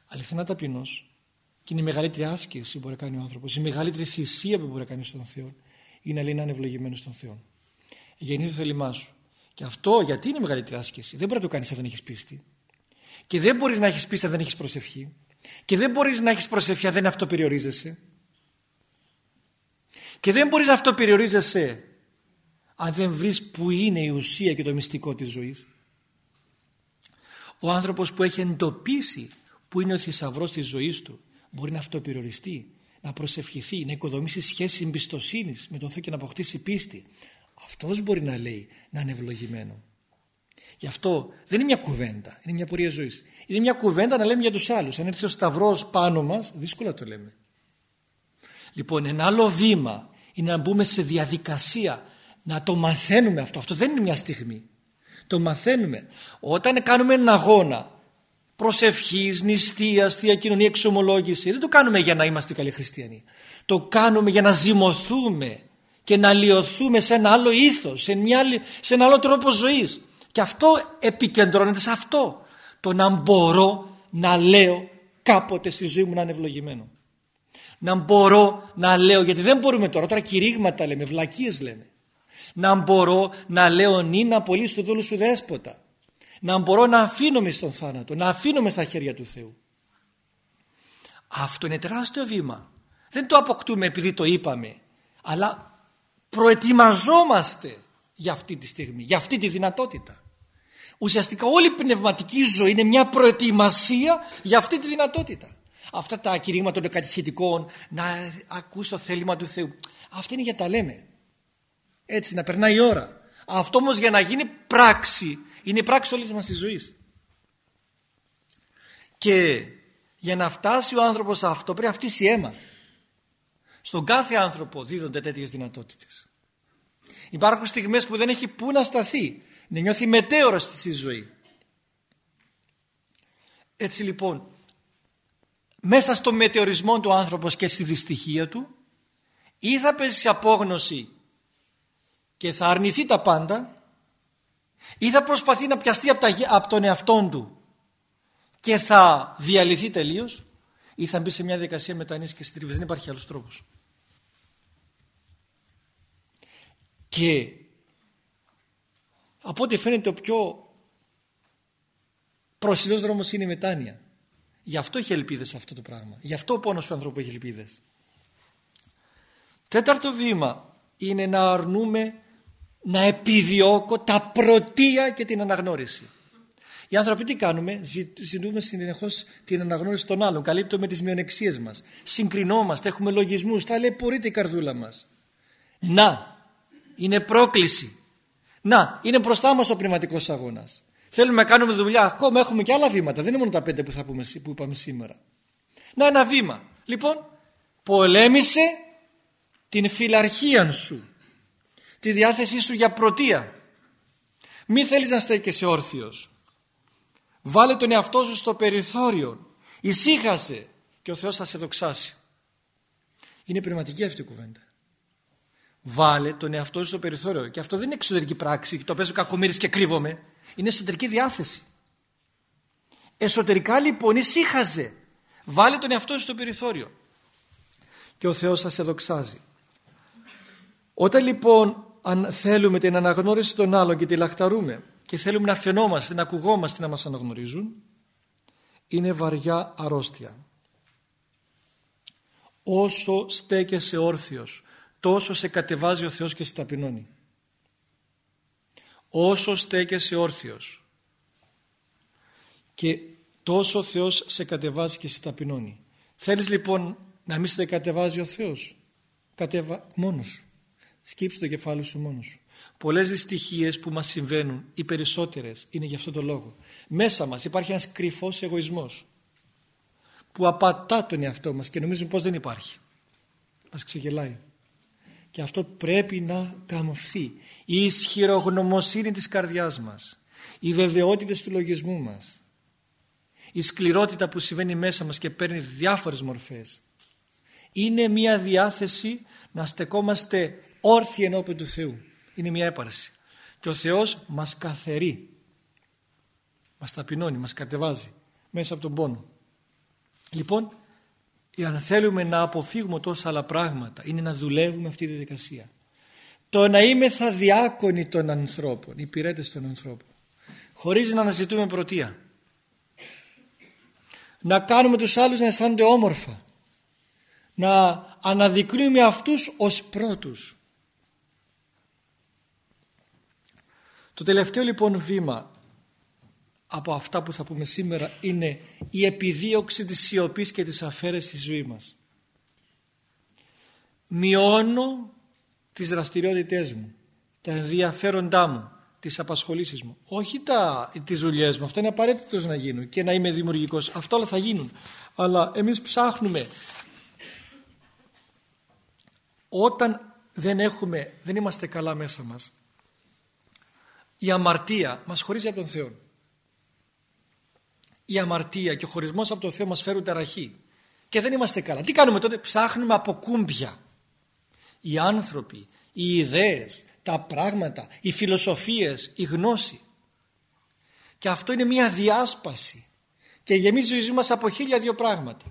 Αληθινά ταπεινός και είναι η μεγαλύτερη άσκηση που μπορεί να κάνει ο άνθρωπος, η μεγαλύτερη θυσία που μπορεί να κάνει στον Θεό είναι να λέει να είναι ευλογημένο στον Θεό. Γεννεί το θέλημά σου. Και αυτό γιατί είναι η μεγαλύτερη άσκηση. Δεν μπορεί να το κάνεις αν δεν έχεις πίστη. Και δεν μπορείς να έχεις πίστη αν δεν έχεις προσευχή. Και δεν μπορείς να έχεις προσευχή αν δεν αυτοπεριορίζεσαι. Και δεν μπορείς να αυτοπεριορίζεσαι αν δεν βρεις που είναι η ουσία και το μυστικό της ζωής. Ο άνθρωπος που έχει εντοπίσει που είναι ο θησαυρός της ζωής του μπορεί να αυτοπεριοριστεί να προσευχηθεί, να οικοδομήσει σχέση εμπιστοσύνης με τον Θεό και να αποκτήσει πίστη. Αυτός μπορεί να λέει να είναι ευλογημένο. Γι' αυτό δεν είναι μια κουβέντα, είναι μια πορεία ζωής. Είναι μια κουβέντα να λέμε για τους άλλους. Αν έρθει ο σταυρός πάνω μας, δύσκολα το λέμε. Λοιπόν, ένα άλλο βήμα είναι να μπούμε σε διαδικασία να το μαθαίνουμε αυτό. Αυτό δεν είναι μια στιγμή. Το μαθαίνουμε. Όταν κάνουμε έναν αγώνα προσευχής, νηστείας, θεία κοινωνία, εξομολόγηση. Δεν το κάνουμε για να είμαστε καλοί χριστιανοί. Το κάνουμε για να ζυμωθούμε και να λιωθούμε σε ένα άλλο ήθος, σε, μια σε ένα άλλο τρόπο ζωής. Και αυτό επικεντρώνεται σε αυτό. Το να μπορώ να λέω κάποτε στη ζωή μου να είναι ευλογημένο. Να μπορώ να λέω, γιατί δεν μπορούμε τώρα, τώρα κηρύγματα λέμε, βλακίες λέμε. Να μπορώ να λέω νύνα πολύ στο δόλο σου δέσποτα να μπορώ να αφήνομαι στον θάνατο, να αφήνομαι στα χέρια του Θεού. Αυτό είναι τεράστιο βήμα. Δεν το αποκτούμε επειδή το είπαμε, αλλά προετοιμαζόμαστε για αυτή τη στιγμή, για αυτή τη δυνατότητα. Ουσιαστικά όλη η πνευματική ζωή είναι μια προετοιμασία για αυτή τη δυνατότητα. Αυτά τα κηρύγματα των κατηχητικών, να ακούς το θέλημα του Θεού, αυτά είναι για τα λέμε. Έτσι να περνάει η ώρα. Αυτό όμως για να γίνει πράξη είναι η πράξη όλης μας της ζωής. Και για να φτάσει ο άνθρωπος σε αυτό πρέπει να φτύσει αίμα. Στον κάθε άνθρωπο δίδονται τέτοιες δυνατότητες. Υπάρχουν στιγμές που δεν έχει πού να σταθεί. Να νιώθει μετέωρα στη ζωή. Έτσι λοιπόν, μέσα στο μετεωρισμό του άνθρωπος και στη δυστυχία του ή θα πέσει σε απόγνωση και θα αρνηθεί τα πάντα ή θα προσπαθεί να πιαστεί από, τα, από τον εαυτόν του και θα διαλυθεί τελείως ή θα μπει σε μια διαδικασία μετανής και συντριβής. Δεν υπάρχει άλλος τρόπος. Και από ό,τι φαίνεται ο πιο προσιλός δρόμος είναι η μετάνοια. Γι' αυτό έχει ελπίδες αυτό το πράγμα. Γι' αυτό ο πόνος του ανθρώπου έχει ελπίδες. Τέταρτο βήμα είναι να αρνούμε να επιδιώκω τα πρωτεία και την αναγνώριση. Οι άνθρωποι τι κάνουμε, ζητούμε συνεχώς την αναγνώριση των άλλων, καλύπτουμε τις μειονεξίες μας, συγκρινόμαστε, έχουμε λογισμούς, ταλαιπωρείται η καρδούλα μας. Να, είναι πρόκληση. Να, είναι μπροστά μας ο πνευματικός αγώνας. Θέλουμε να κάνουμε δουλειά, ακόμα έχουμε και άλλα βήματα, δεν είναι μόνο τα πέντε που, θα πούμε, που είπαμε σήμερα. Να, ένα βήμα. Λοιπόν, πολέμησε την φιλαρχία σου τη διάθεσή σου για πρωτεία. Μη θέλεις να στέκεσαι όρθιος. Βάλε τον εαυτό σου στο περιθώριο. Ησύχασε και ο Θεός θα σε δοξάσει. Είναι πνευματική αυτή η κουβέντα. Βάλε τον εαυτό σου στο περιθώριο. Και αυτό δεν είναι εξωτερική πράξη. Το παίζω κακομύρης και κρύβομαι. Είναι εσωτερική διάθεση. Εσωτερικά λοιπόν ησύχαζε. Βάλε τον εαυτό σου στο περιθώριο. Και ο Θεός θα σε δοξάζει. Όταν λοιπόν αν θέλουμε την αναγνώριση των άλλων και τη λαχταρούμε και θέλουμε να φαινόμαστε, να ακουγόμαστε να μας αναγνωρίζουν είναι βαριά αρρώστια. Όσο στέκεσαι όρθιος τόσο σε κατεβάζει ο Θεός και σε ταπεινώνει. Όσο στέκεσαι όρθιος και τόσο ο Θεός σε κατεβάζει και σε ταπεινώνει. Θέλεις λοιπόν να μην σε κατεβάζει ο Θεός. Κατεβα... μόνος σου. Σκύψε το κεφάλι σου μόνος σου. Πολλές δυστυχίες που μας συμβαίνουν, οι περισσότερες, είναι για αυτόν τον λόγο. Μέσα μας υπάρχει ένας κρυφός εγωισμός που απατά τον εαυτό μας και νομίζουμε πως δεν υπάρχει. Μας ξεγελάει. Και αυτό πρέπει να καμωθεί. Η ισχυρογνωμοσύνη της καρδιάς μας. Οι βεβαιότητες του λογισμού μας. Η σκληρότητα που συμβαίνει μέσα μας και παίρνει διάφορες μορφές. Είναι μια διάθεση να στεκόμαστε όρθιοι ενώπιον του Θεού. Είναι μια έπαρση. Και ο Θεός μας καθερεί. Μας ταπεινώνει, μας κατεβάζει μέσα από τον πόνο. Λοιπόν, αν θέλουμε να αποφύγουμε τόσα άλλα πράγματα είναι να δουλεύουμε αυτή τη διαδικασία. Το να είμαι θα διάκονοι των ανθρώπων, υπηρέτες των ανθρώπων, χωρίς να αναζητούμε πρωτεία. Να κάνουμε τους άλλους να αισθάνονται όμορφα. Να αναδεικνύουμε αυτούς ως πρώτους. Το τελευταίο λοιπόν βήμα από αυτά που θα πούμε σήμερα είναι η επιδίωξη της σιωπής και της αφαίρεσης στη ζωή μας. Μειώνω τις δραστηριότητές μου, τα ενδιαφέροντά μου, τις απασχολήσεις μου. Όχι τα, τις δουλειές μου, αυτά είναι απαραίτητος να γίνουν και να είμαι δημιουργικός. Αυτό όλα θα γίνουν. Αλλά εμείς ψάχνουμε όταν δεν έχουμε, δεν είμαστε καλά μέσα μας η αμαρτία μας χωρίζει από τον Θεό η αμαρτία και ο χωρισμός από το Θεό μας φέρουν ταραχή και δεν είμαστε καλά. Τι κάνουμε τότε, ψάχνουμε από κούμπια. Οι άνθρωποι, οι ιδέες, τα πράγματα, οι φιλοσοφίες, η γνώση. Και αυτό είναι μια διάσπαση και γεμίζει η ζωή μας από χίλια δύο πράγματα.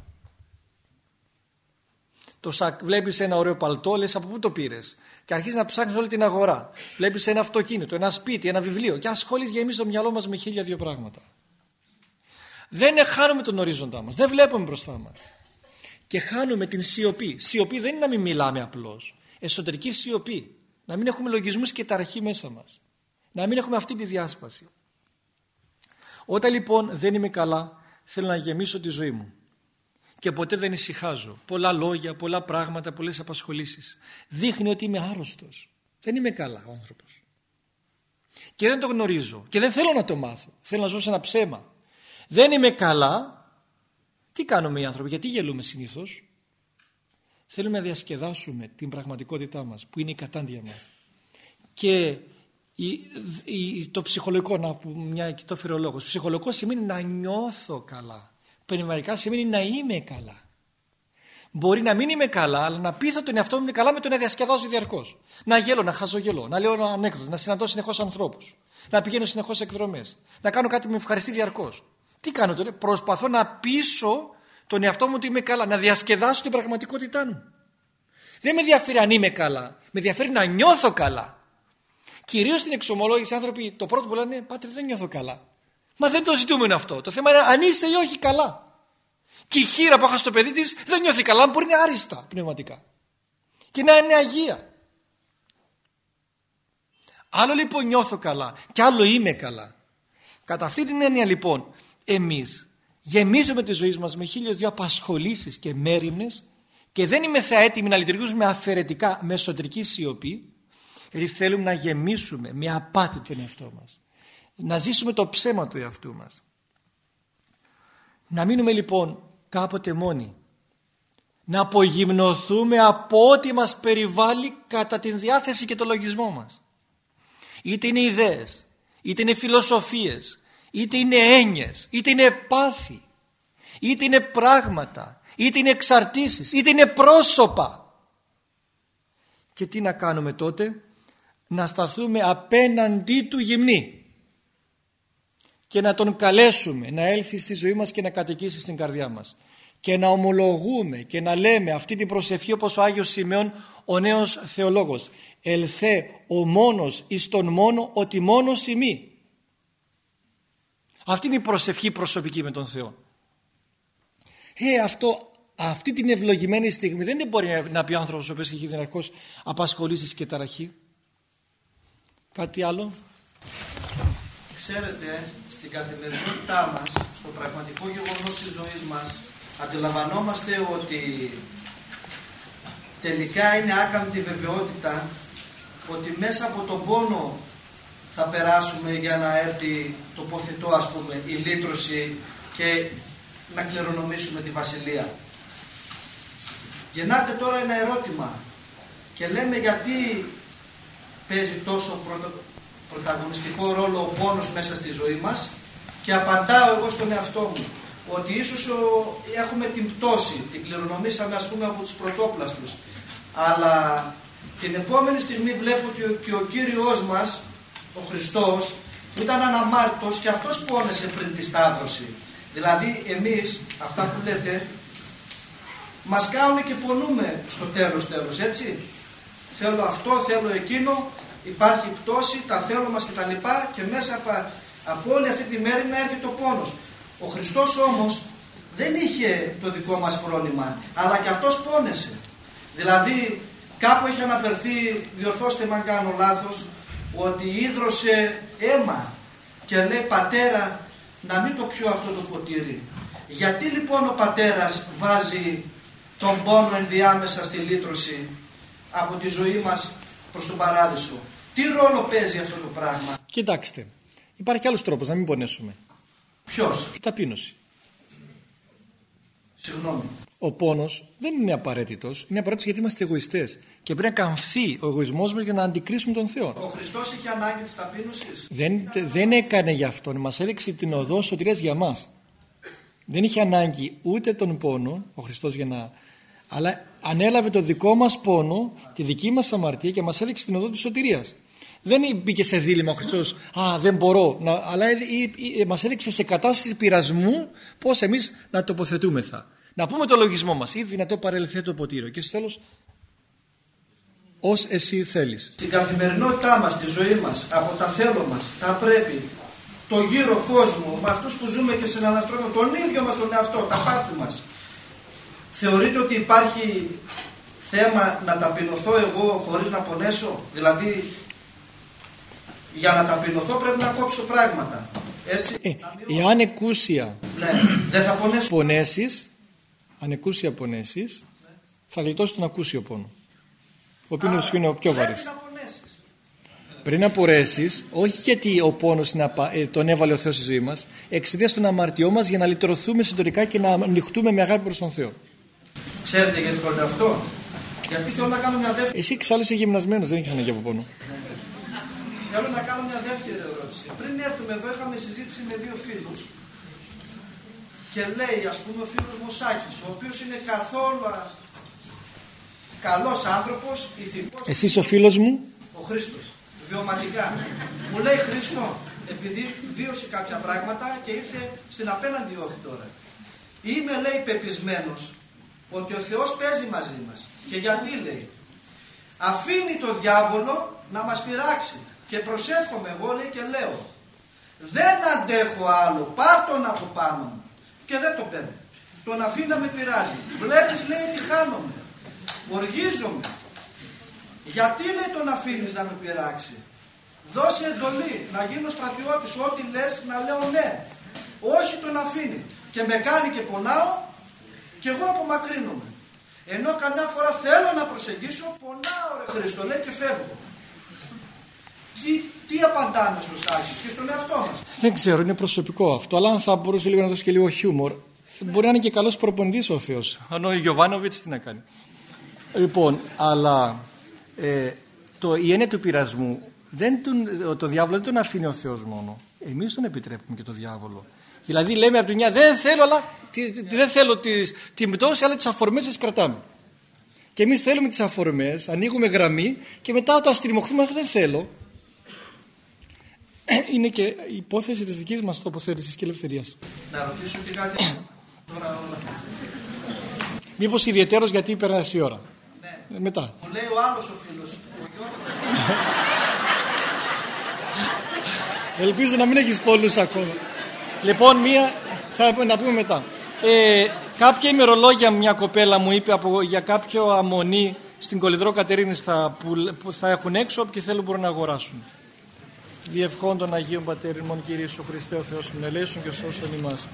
Το σακ, βλέπεις ένα ωραίο παλτό, λες από πού το πήρες; Και αρχίζεις να ψάχνεις όλη την αγορά. Βλέπεις ένα αυτοκίνητο, ένα σπίτι, ένα βιβλίο και ασχολείς γεμίσει το μυαλό μας με χίλια δύο πράγματα. Δεν χάνουμε τον ορίζοντά μας. Δεν βλέπουμε μπροστά μας. Και χάνουμε την σιωπή. Σιωπή δεν είναι να μην μιλάμε απλώς. Εσωτερική σιωπή. Να μην έχουμε λογισμούς και ταραχή μέσα μας. Να μην έχουμε αυτή τη διάσπαση. Όταν λοιπόν δεν είμαι καλά θέλω να γεμίσω τη ζωή μου. Και ποτέ δεν ησυχάζω. Πολλά λόγια, πολλά πράγματα, πολλές απασχολήσεις. Δείχνει ότι είμαι άρρωστος. Δεν είμαι καλά ο άνθρωπος. Και δεν το γνωρίζω. Και δεν θέλω να το μάθω. Θέλω να ζω σε ένα ψέμα δεν είμαι καλά, τι κάνουμε οι άνθρωποι, γιατί γελούμε συνήθως; Θέλουμε να διασκεδάσουμε την πραγματικότητά μας που είναι η κατάντια μας. Και το ψυχολογικό, να πούμε μια και το φυρολόγος, ψυχολογικό σημαίνει να νιώθω καλά. Πνευματικά σημαίνει να είμαι καλά. Μπορεί να μην είμαι καλά, αλλά να πείθω τον εαυτό μου είναι καλά με το να διασκεδάζω διαρκώς. Να γέλω, να χαζογελώ, να λέω ανέκδοτο, να συναντώ συνεχώς ανθρώπους, να πηγαίνω συνεχώς εκδρομές, να κάνω κάτι που με ευχαριστεί διαρκώς. Τι κάνω τώρα, προσπαθώ να πείσω τον εαυτό μου ότι είμαι καλά, να διασκεδάσω την πραγματικότητά μου. Δεν με ενδιαφέρει αν είμαι καλά, με ενδιαφέρει να νιώθω καλά. Κυρίως στην εξομολόγηση άνθρωποι το πρώτο που λένε Πάτερ δεν νιώθω καλά. Μα δεν το ζητούμε αυτό. Το θέμα είναι αν είσαι ή όχι καλά. Και η χείρα που έχασε το παιδί της δεν νιώθει καλά, μπορεί να είναι άριστα πνευματικά. Και να είναι αγία. Άλλο λοιπόν νιώθω καλά και άλλο είμαι καλά. Κατά αυτή την έννοια λοιπόν εμείς. Γεμίζουμε τη ζωή μας με χίλιες δυο απασχολήσεις και μέρημνες και δεν είμαι θα έτοιμοι να λειτουργήσουμε αφαιρετικά με εσωτερική σιωπή γιατί θέλουμε να γεμίσουμε με απάτη τον εαυτό μας. Να ζήσουμε το ψέμα του εαυτού μας. Να μείνουμε λοιπόν κάποτε μόνοι. Να απογυμνοθούμε από ό,τι μας περιβάλλει κατά την διάθεση και το λογισμό μας. Είτε είναι ιδέες είτε είναι φιλοσοφίες είτε είναι έννοιες, είτε είναι πάθη, είτε είναι πράγματα, είτε είναι εξαρτήσεις, είτε είναι πρόσωπα. Και τι να κάνουμε τότε, να σταθούμε απέναντί του γυμνή και να τον καλέσουμε να έλθει στη ζωή μας και να κατοικήσει στην καρδιά μας. και να ομολογούμε και να λέμε αυτή την προσευχή όπως ο Άγιος Σημαίων ο νέος θεολόγος ελθέ ο μόνος εις τον μόνο ότι μόνος ημί αυτή είναι η προσευχή προσωπική με τον Θεό. Ε, αυτό, αυτή την ευλογημένη στιγμή δεν μπορεί να πει ο άνθρωπος ο οποίος έχει δυναρκώς απασχολήσεις και ταραχή. Κάτι άλλο; Ξέρετε, στην καθημερινότητά μας, στο πραγματικό γεγονός της ζωής μας, αντιλαμβανόμαστε ότι τελικά είναι άκαμπτη βεβαιότητα ότι μέσα από τον πόνο θα περάσουμε για να έρθει το ποθητό ας πούμε η λύτρωση και να κληρονομήσουμε τη βασιλεία. Γεννάται τώρα ένα ερώτημα και λέμε γιατί παίζει τόσο πρωταγωνιστικό ρόλο ο πόνος μέσα στη ζωή μας και απαντάω εγώ στον εαυτό μου ότι ίσως έχουμε την πτώση, την κληρονομήσαμε ας πούμε από τους πρωτόπλαστους αλλά την επόμενη στιγμή βλέπω ότι ο, και ο Κύριος μας, ο Χριστός, που ήταν αναμάρτητος και αυτός πόνεσε πριν τη Σταύρωση. Δηλαδή εμείς, αυτά που λέτε, μας κάνουν και πονούμε στο τέλος τέλος, έτσι. Θέλω αυτό, θέλω εκείνο, υπάρχει πτώση, τα θέλω μας κτλ. Και, και μέσα από, από όλη αυτή τη μέρη να έρχεται ο πόνος. Ο Χριστός όμως δεν είχε το δικό μας φρόνημα, αλλά και αυτός πόνεσε. Δηλαδή κάπου έχει αναφερθεί, διορθώστε με αν κάνω λάθος, ότι ίδρωσε αίμα και λέει πατέρα να μην το πιω αυτό το ποτήρι. Γιατί λοιπόν ο πατέρας βάζει τον πόνο ενδιάμεσα στη λύτρωση από τη ζωή μας προς τον παράδεισο; Τι ρόλο παίζει αυτό το πράγμα; Κοιτάξτε, υπάρχει άλλος τρόπος να μην πονέσουμε. Ποιος; Η ταπείνωση. Συγγνώμη. Ο πόνος δεν είναι απαραίτητος, είναι απαραίτητος γιατί είμαστε εγωιστές και πρέπει να καμφθεί ο εγωισμός μας για να αντικρίσουμε τον Θεό. Ο Χριστός είχε ανάγκη της ταπείνωσης. Δεν, δεν έκανε γι' αυτό, μας έδειξε την οδό σωτηρίας για μας. Δεν είχε ανάγκη ούτε τον πόνο, ο Χριστός για να... Αλλά ανέλαβε το δικό μας πόνο, τη δική μας αμαρτία και μας έδειξε την οδό της σωτηρίας. Δεν μπήκε σε δίλημα ο Χριστός, α δεν μπορώ, να, αλλά μας έδειξε σε κατάσταση πειρασμού πώς εμείς να τοποθετούμεθα. Να πούμε το λογισμό μας, ή δυνατό παρελθέ το ποτήριο και στο τέλος ως εσύ θέλεις. Στην καθημερινότητά μας, στη ζωή μας, από τα θέλω μας, θα πρέπει το γύρο κόσμο, με αυτούς που ζούμε και συναναστρώνουμε, τον ίδιο μας τον εαυτό, τα πάθη μας. Θεωρείτε ότι υπάρχει θέμα να ταπεινωθώ εγώ χωρίς να πονέσω, δηλαδή για να ταπεινωθώ πρέπει να κόψω πράγματα. Έτσι, ε, εάν εκούσια ναι, δεν θα πονέσω. πονέσεις, αν εκούσια πονέσεις, θα γλιτώσεις τον ακούσιο πόνο. Ο οποίος είναι ο πιο βαρύς. Πριν απορρέσεις, όχι γιατί ο πόνος ε, τον έβαλε ο Θεός στη ζωή μας, εξαιτίας των αμαρτιών μας για να λυτρωθούμε συντορικά και να ανοιχτούμε με αγάπη προς τον Θεό. Ξέρετε γιατί το αυτό; Γιατί θέλω να κάνω μια δεύτερη. Εσύ εξάλλου είσαι γυμνασμένος, δεν έχεις ανάγκη από πόνο. Θέλω να κάνω μια δεύτερη ερώτηση. Πριν έρθουμε εδώ είχαμε συζήτηση με δύο φίλους και λέει ας πούμε ο φίλος Μωσάκης ο οποίος είναι καθόλου καλός άνθρωπος, ηθικός. Εσύ είσαι ο φίλος μου; Ο Χρήστος, βιωματικά. μου λέει Χρήστο, επειδή βίωσε κάποια πράγματα και ήρθε στην απέναντι όχι τώρα. Είμαι λέει πεπισμένος ότι ο Θεός παίζει μαζί μας. Και γιατί λέει. Αφήνει το διάβολο να μας πειράξει. Και προσεύχομαι εγώ λέει και λέω δεν αντέχω άλλο, πάρ τον από πάνω μου και δεν το παίρνω. Τον αφήνει να με πειράζει. Βλέπεις λέει ότι χάνομαι. Οργίζομαι. Γιατί λέει τον αφήνεις να με πειράξει; Δώσε εντολή να γίνω στρατιώτης ό,τι λες να λέω ναι. Όχι τον αφήνει. Και με κάνει και πονάω και εγώ απομακρύνομαι. Ενώ καμιά φορά θέλω να προσεγγίσω, πονάω ρε Χριστό, λέει και φεύγω. Τι, τι απαντάμε στο Σάκη και στον εαυτό μας; Δεν ξέρω, είναι προσωπικό αυτό. Αλλά αν θα μπορούσε λίγο να δώσει και λίγο χιούμορ. Μπορεί να είναι και καλός προπονητής ο Θεός. Αν ο Γιωβάνοβιτς τι να κάνει. Λοιπόν, αλλά ε, το, η έννοια του πειρασμού δεν τον, το διάβολο δεν τον αφήνει ο Θεός μόνο. Εμείς τον επιτρέπουμε και το διάβολο. Δηλαδή λέμε από τη μια δεν θέλω, αλλά, τι, δεν θέλω τη, τη πτώση, αλλά τις αφορμές τι κρατάμε. Και εμείς θέλουμε τις αφορμές, ανοίγουμε γραμμή και μετά όταν στριμωχθούμε δεν θέλω είναι και η υπόθεση της δικής μας τοποθέτησης και ελευθερίας. Να ρωτήσω και κάτι. Τώρα όλα. Μήπως ιδιαίτερος γιατί πέρασε η ώρα. Ναι. Ε, Μετά. Μου λέει ο άλλος ο φίλος, ο Γιώργος. Ελπίζω να μην έχεις πολλούς ακόμα. Λοιπόν, μία θα να πούμε μετά. Ε, κάποια ημερολόγια μια κοπέλα μου είπε από, για κάποιο αμονή στην Κολυδρό Κατερίνης θα, που, που θα έχουν έξω και θέλουν μπορούν να αγοράσουν. Διευχών των Αγίων Πατέρων Κύριε Ιησού Χριστέ ο Θεός μου ελέησον και σώσον ημάς.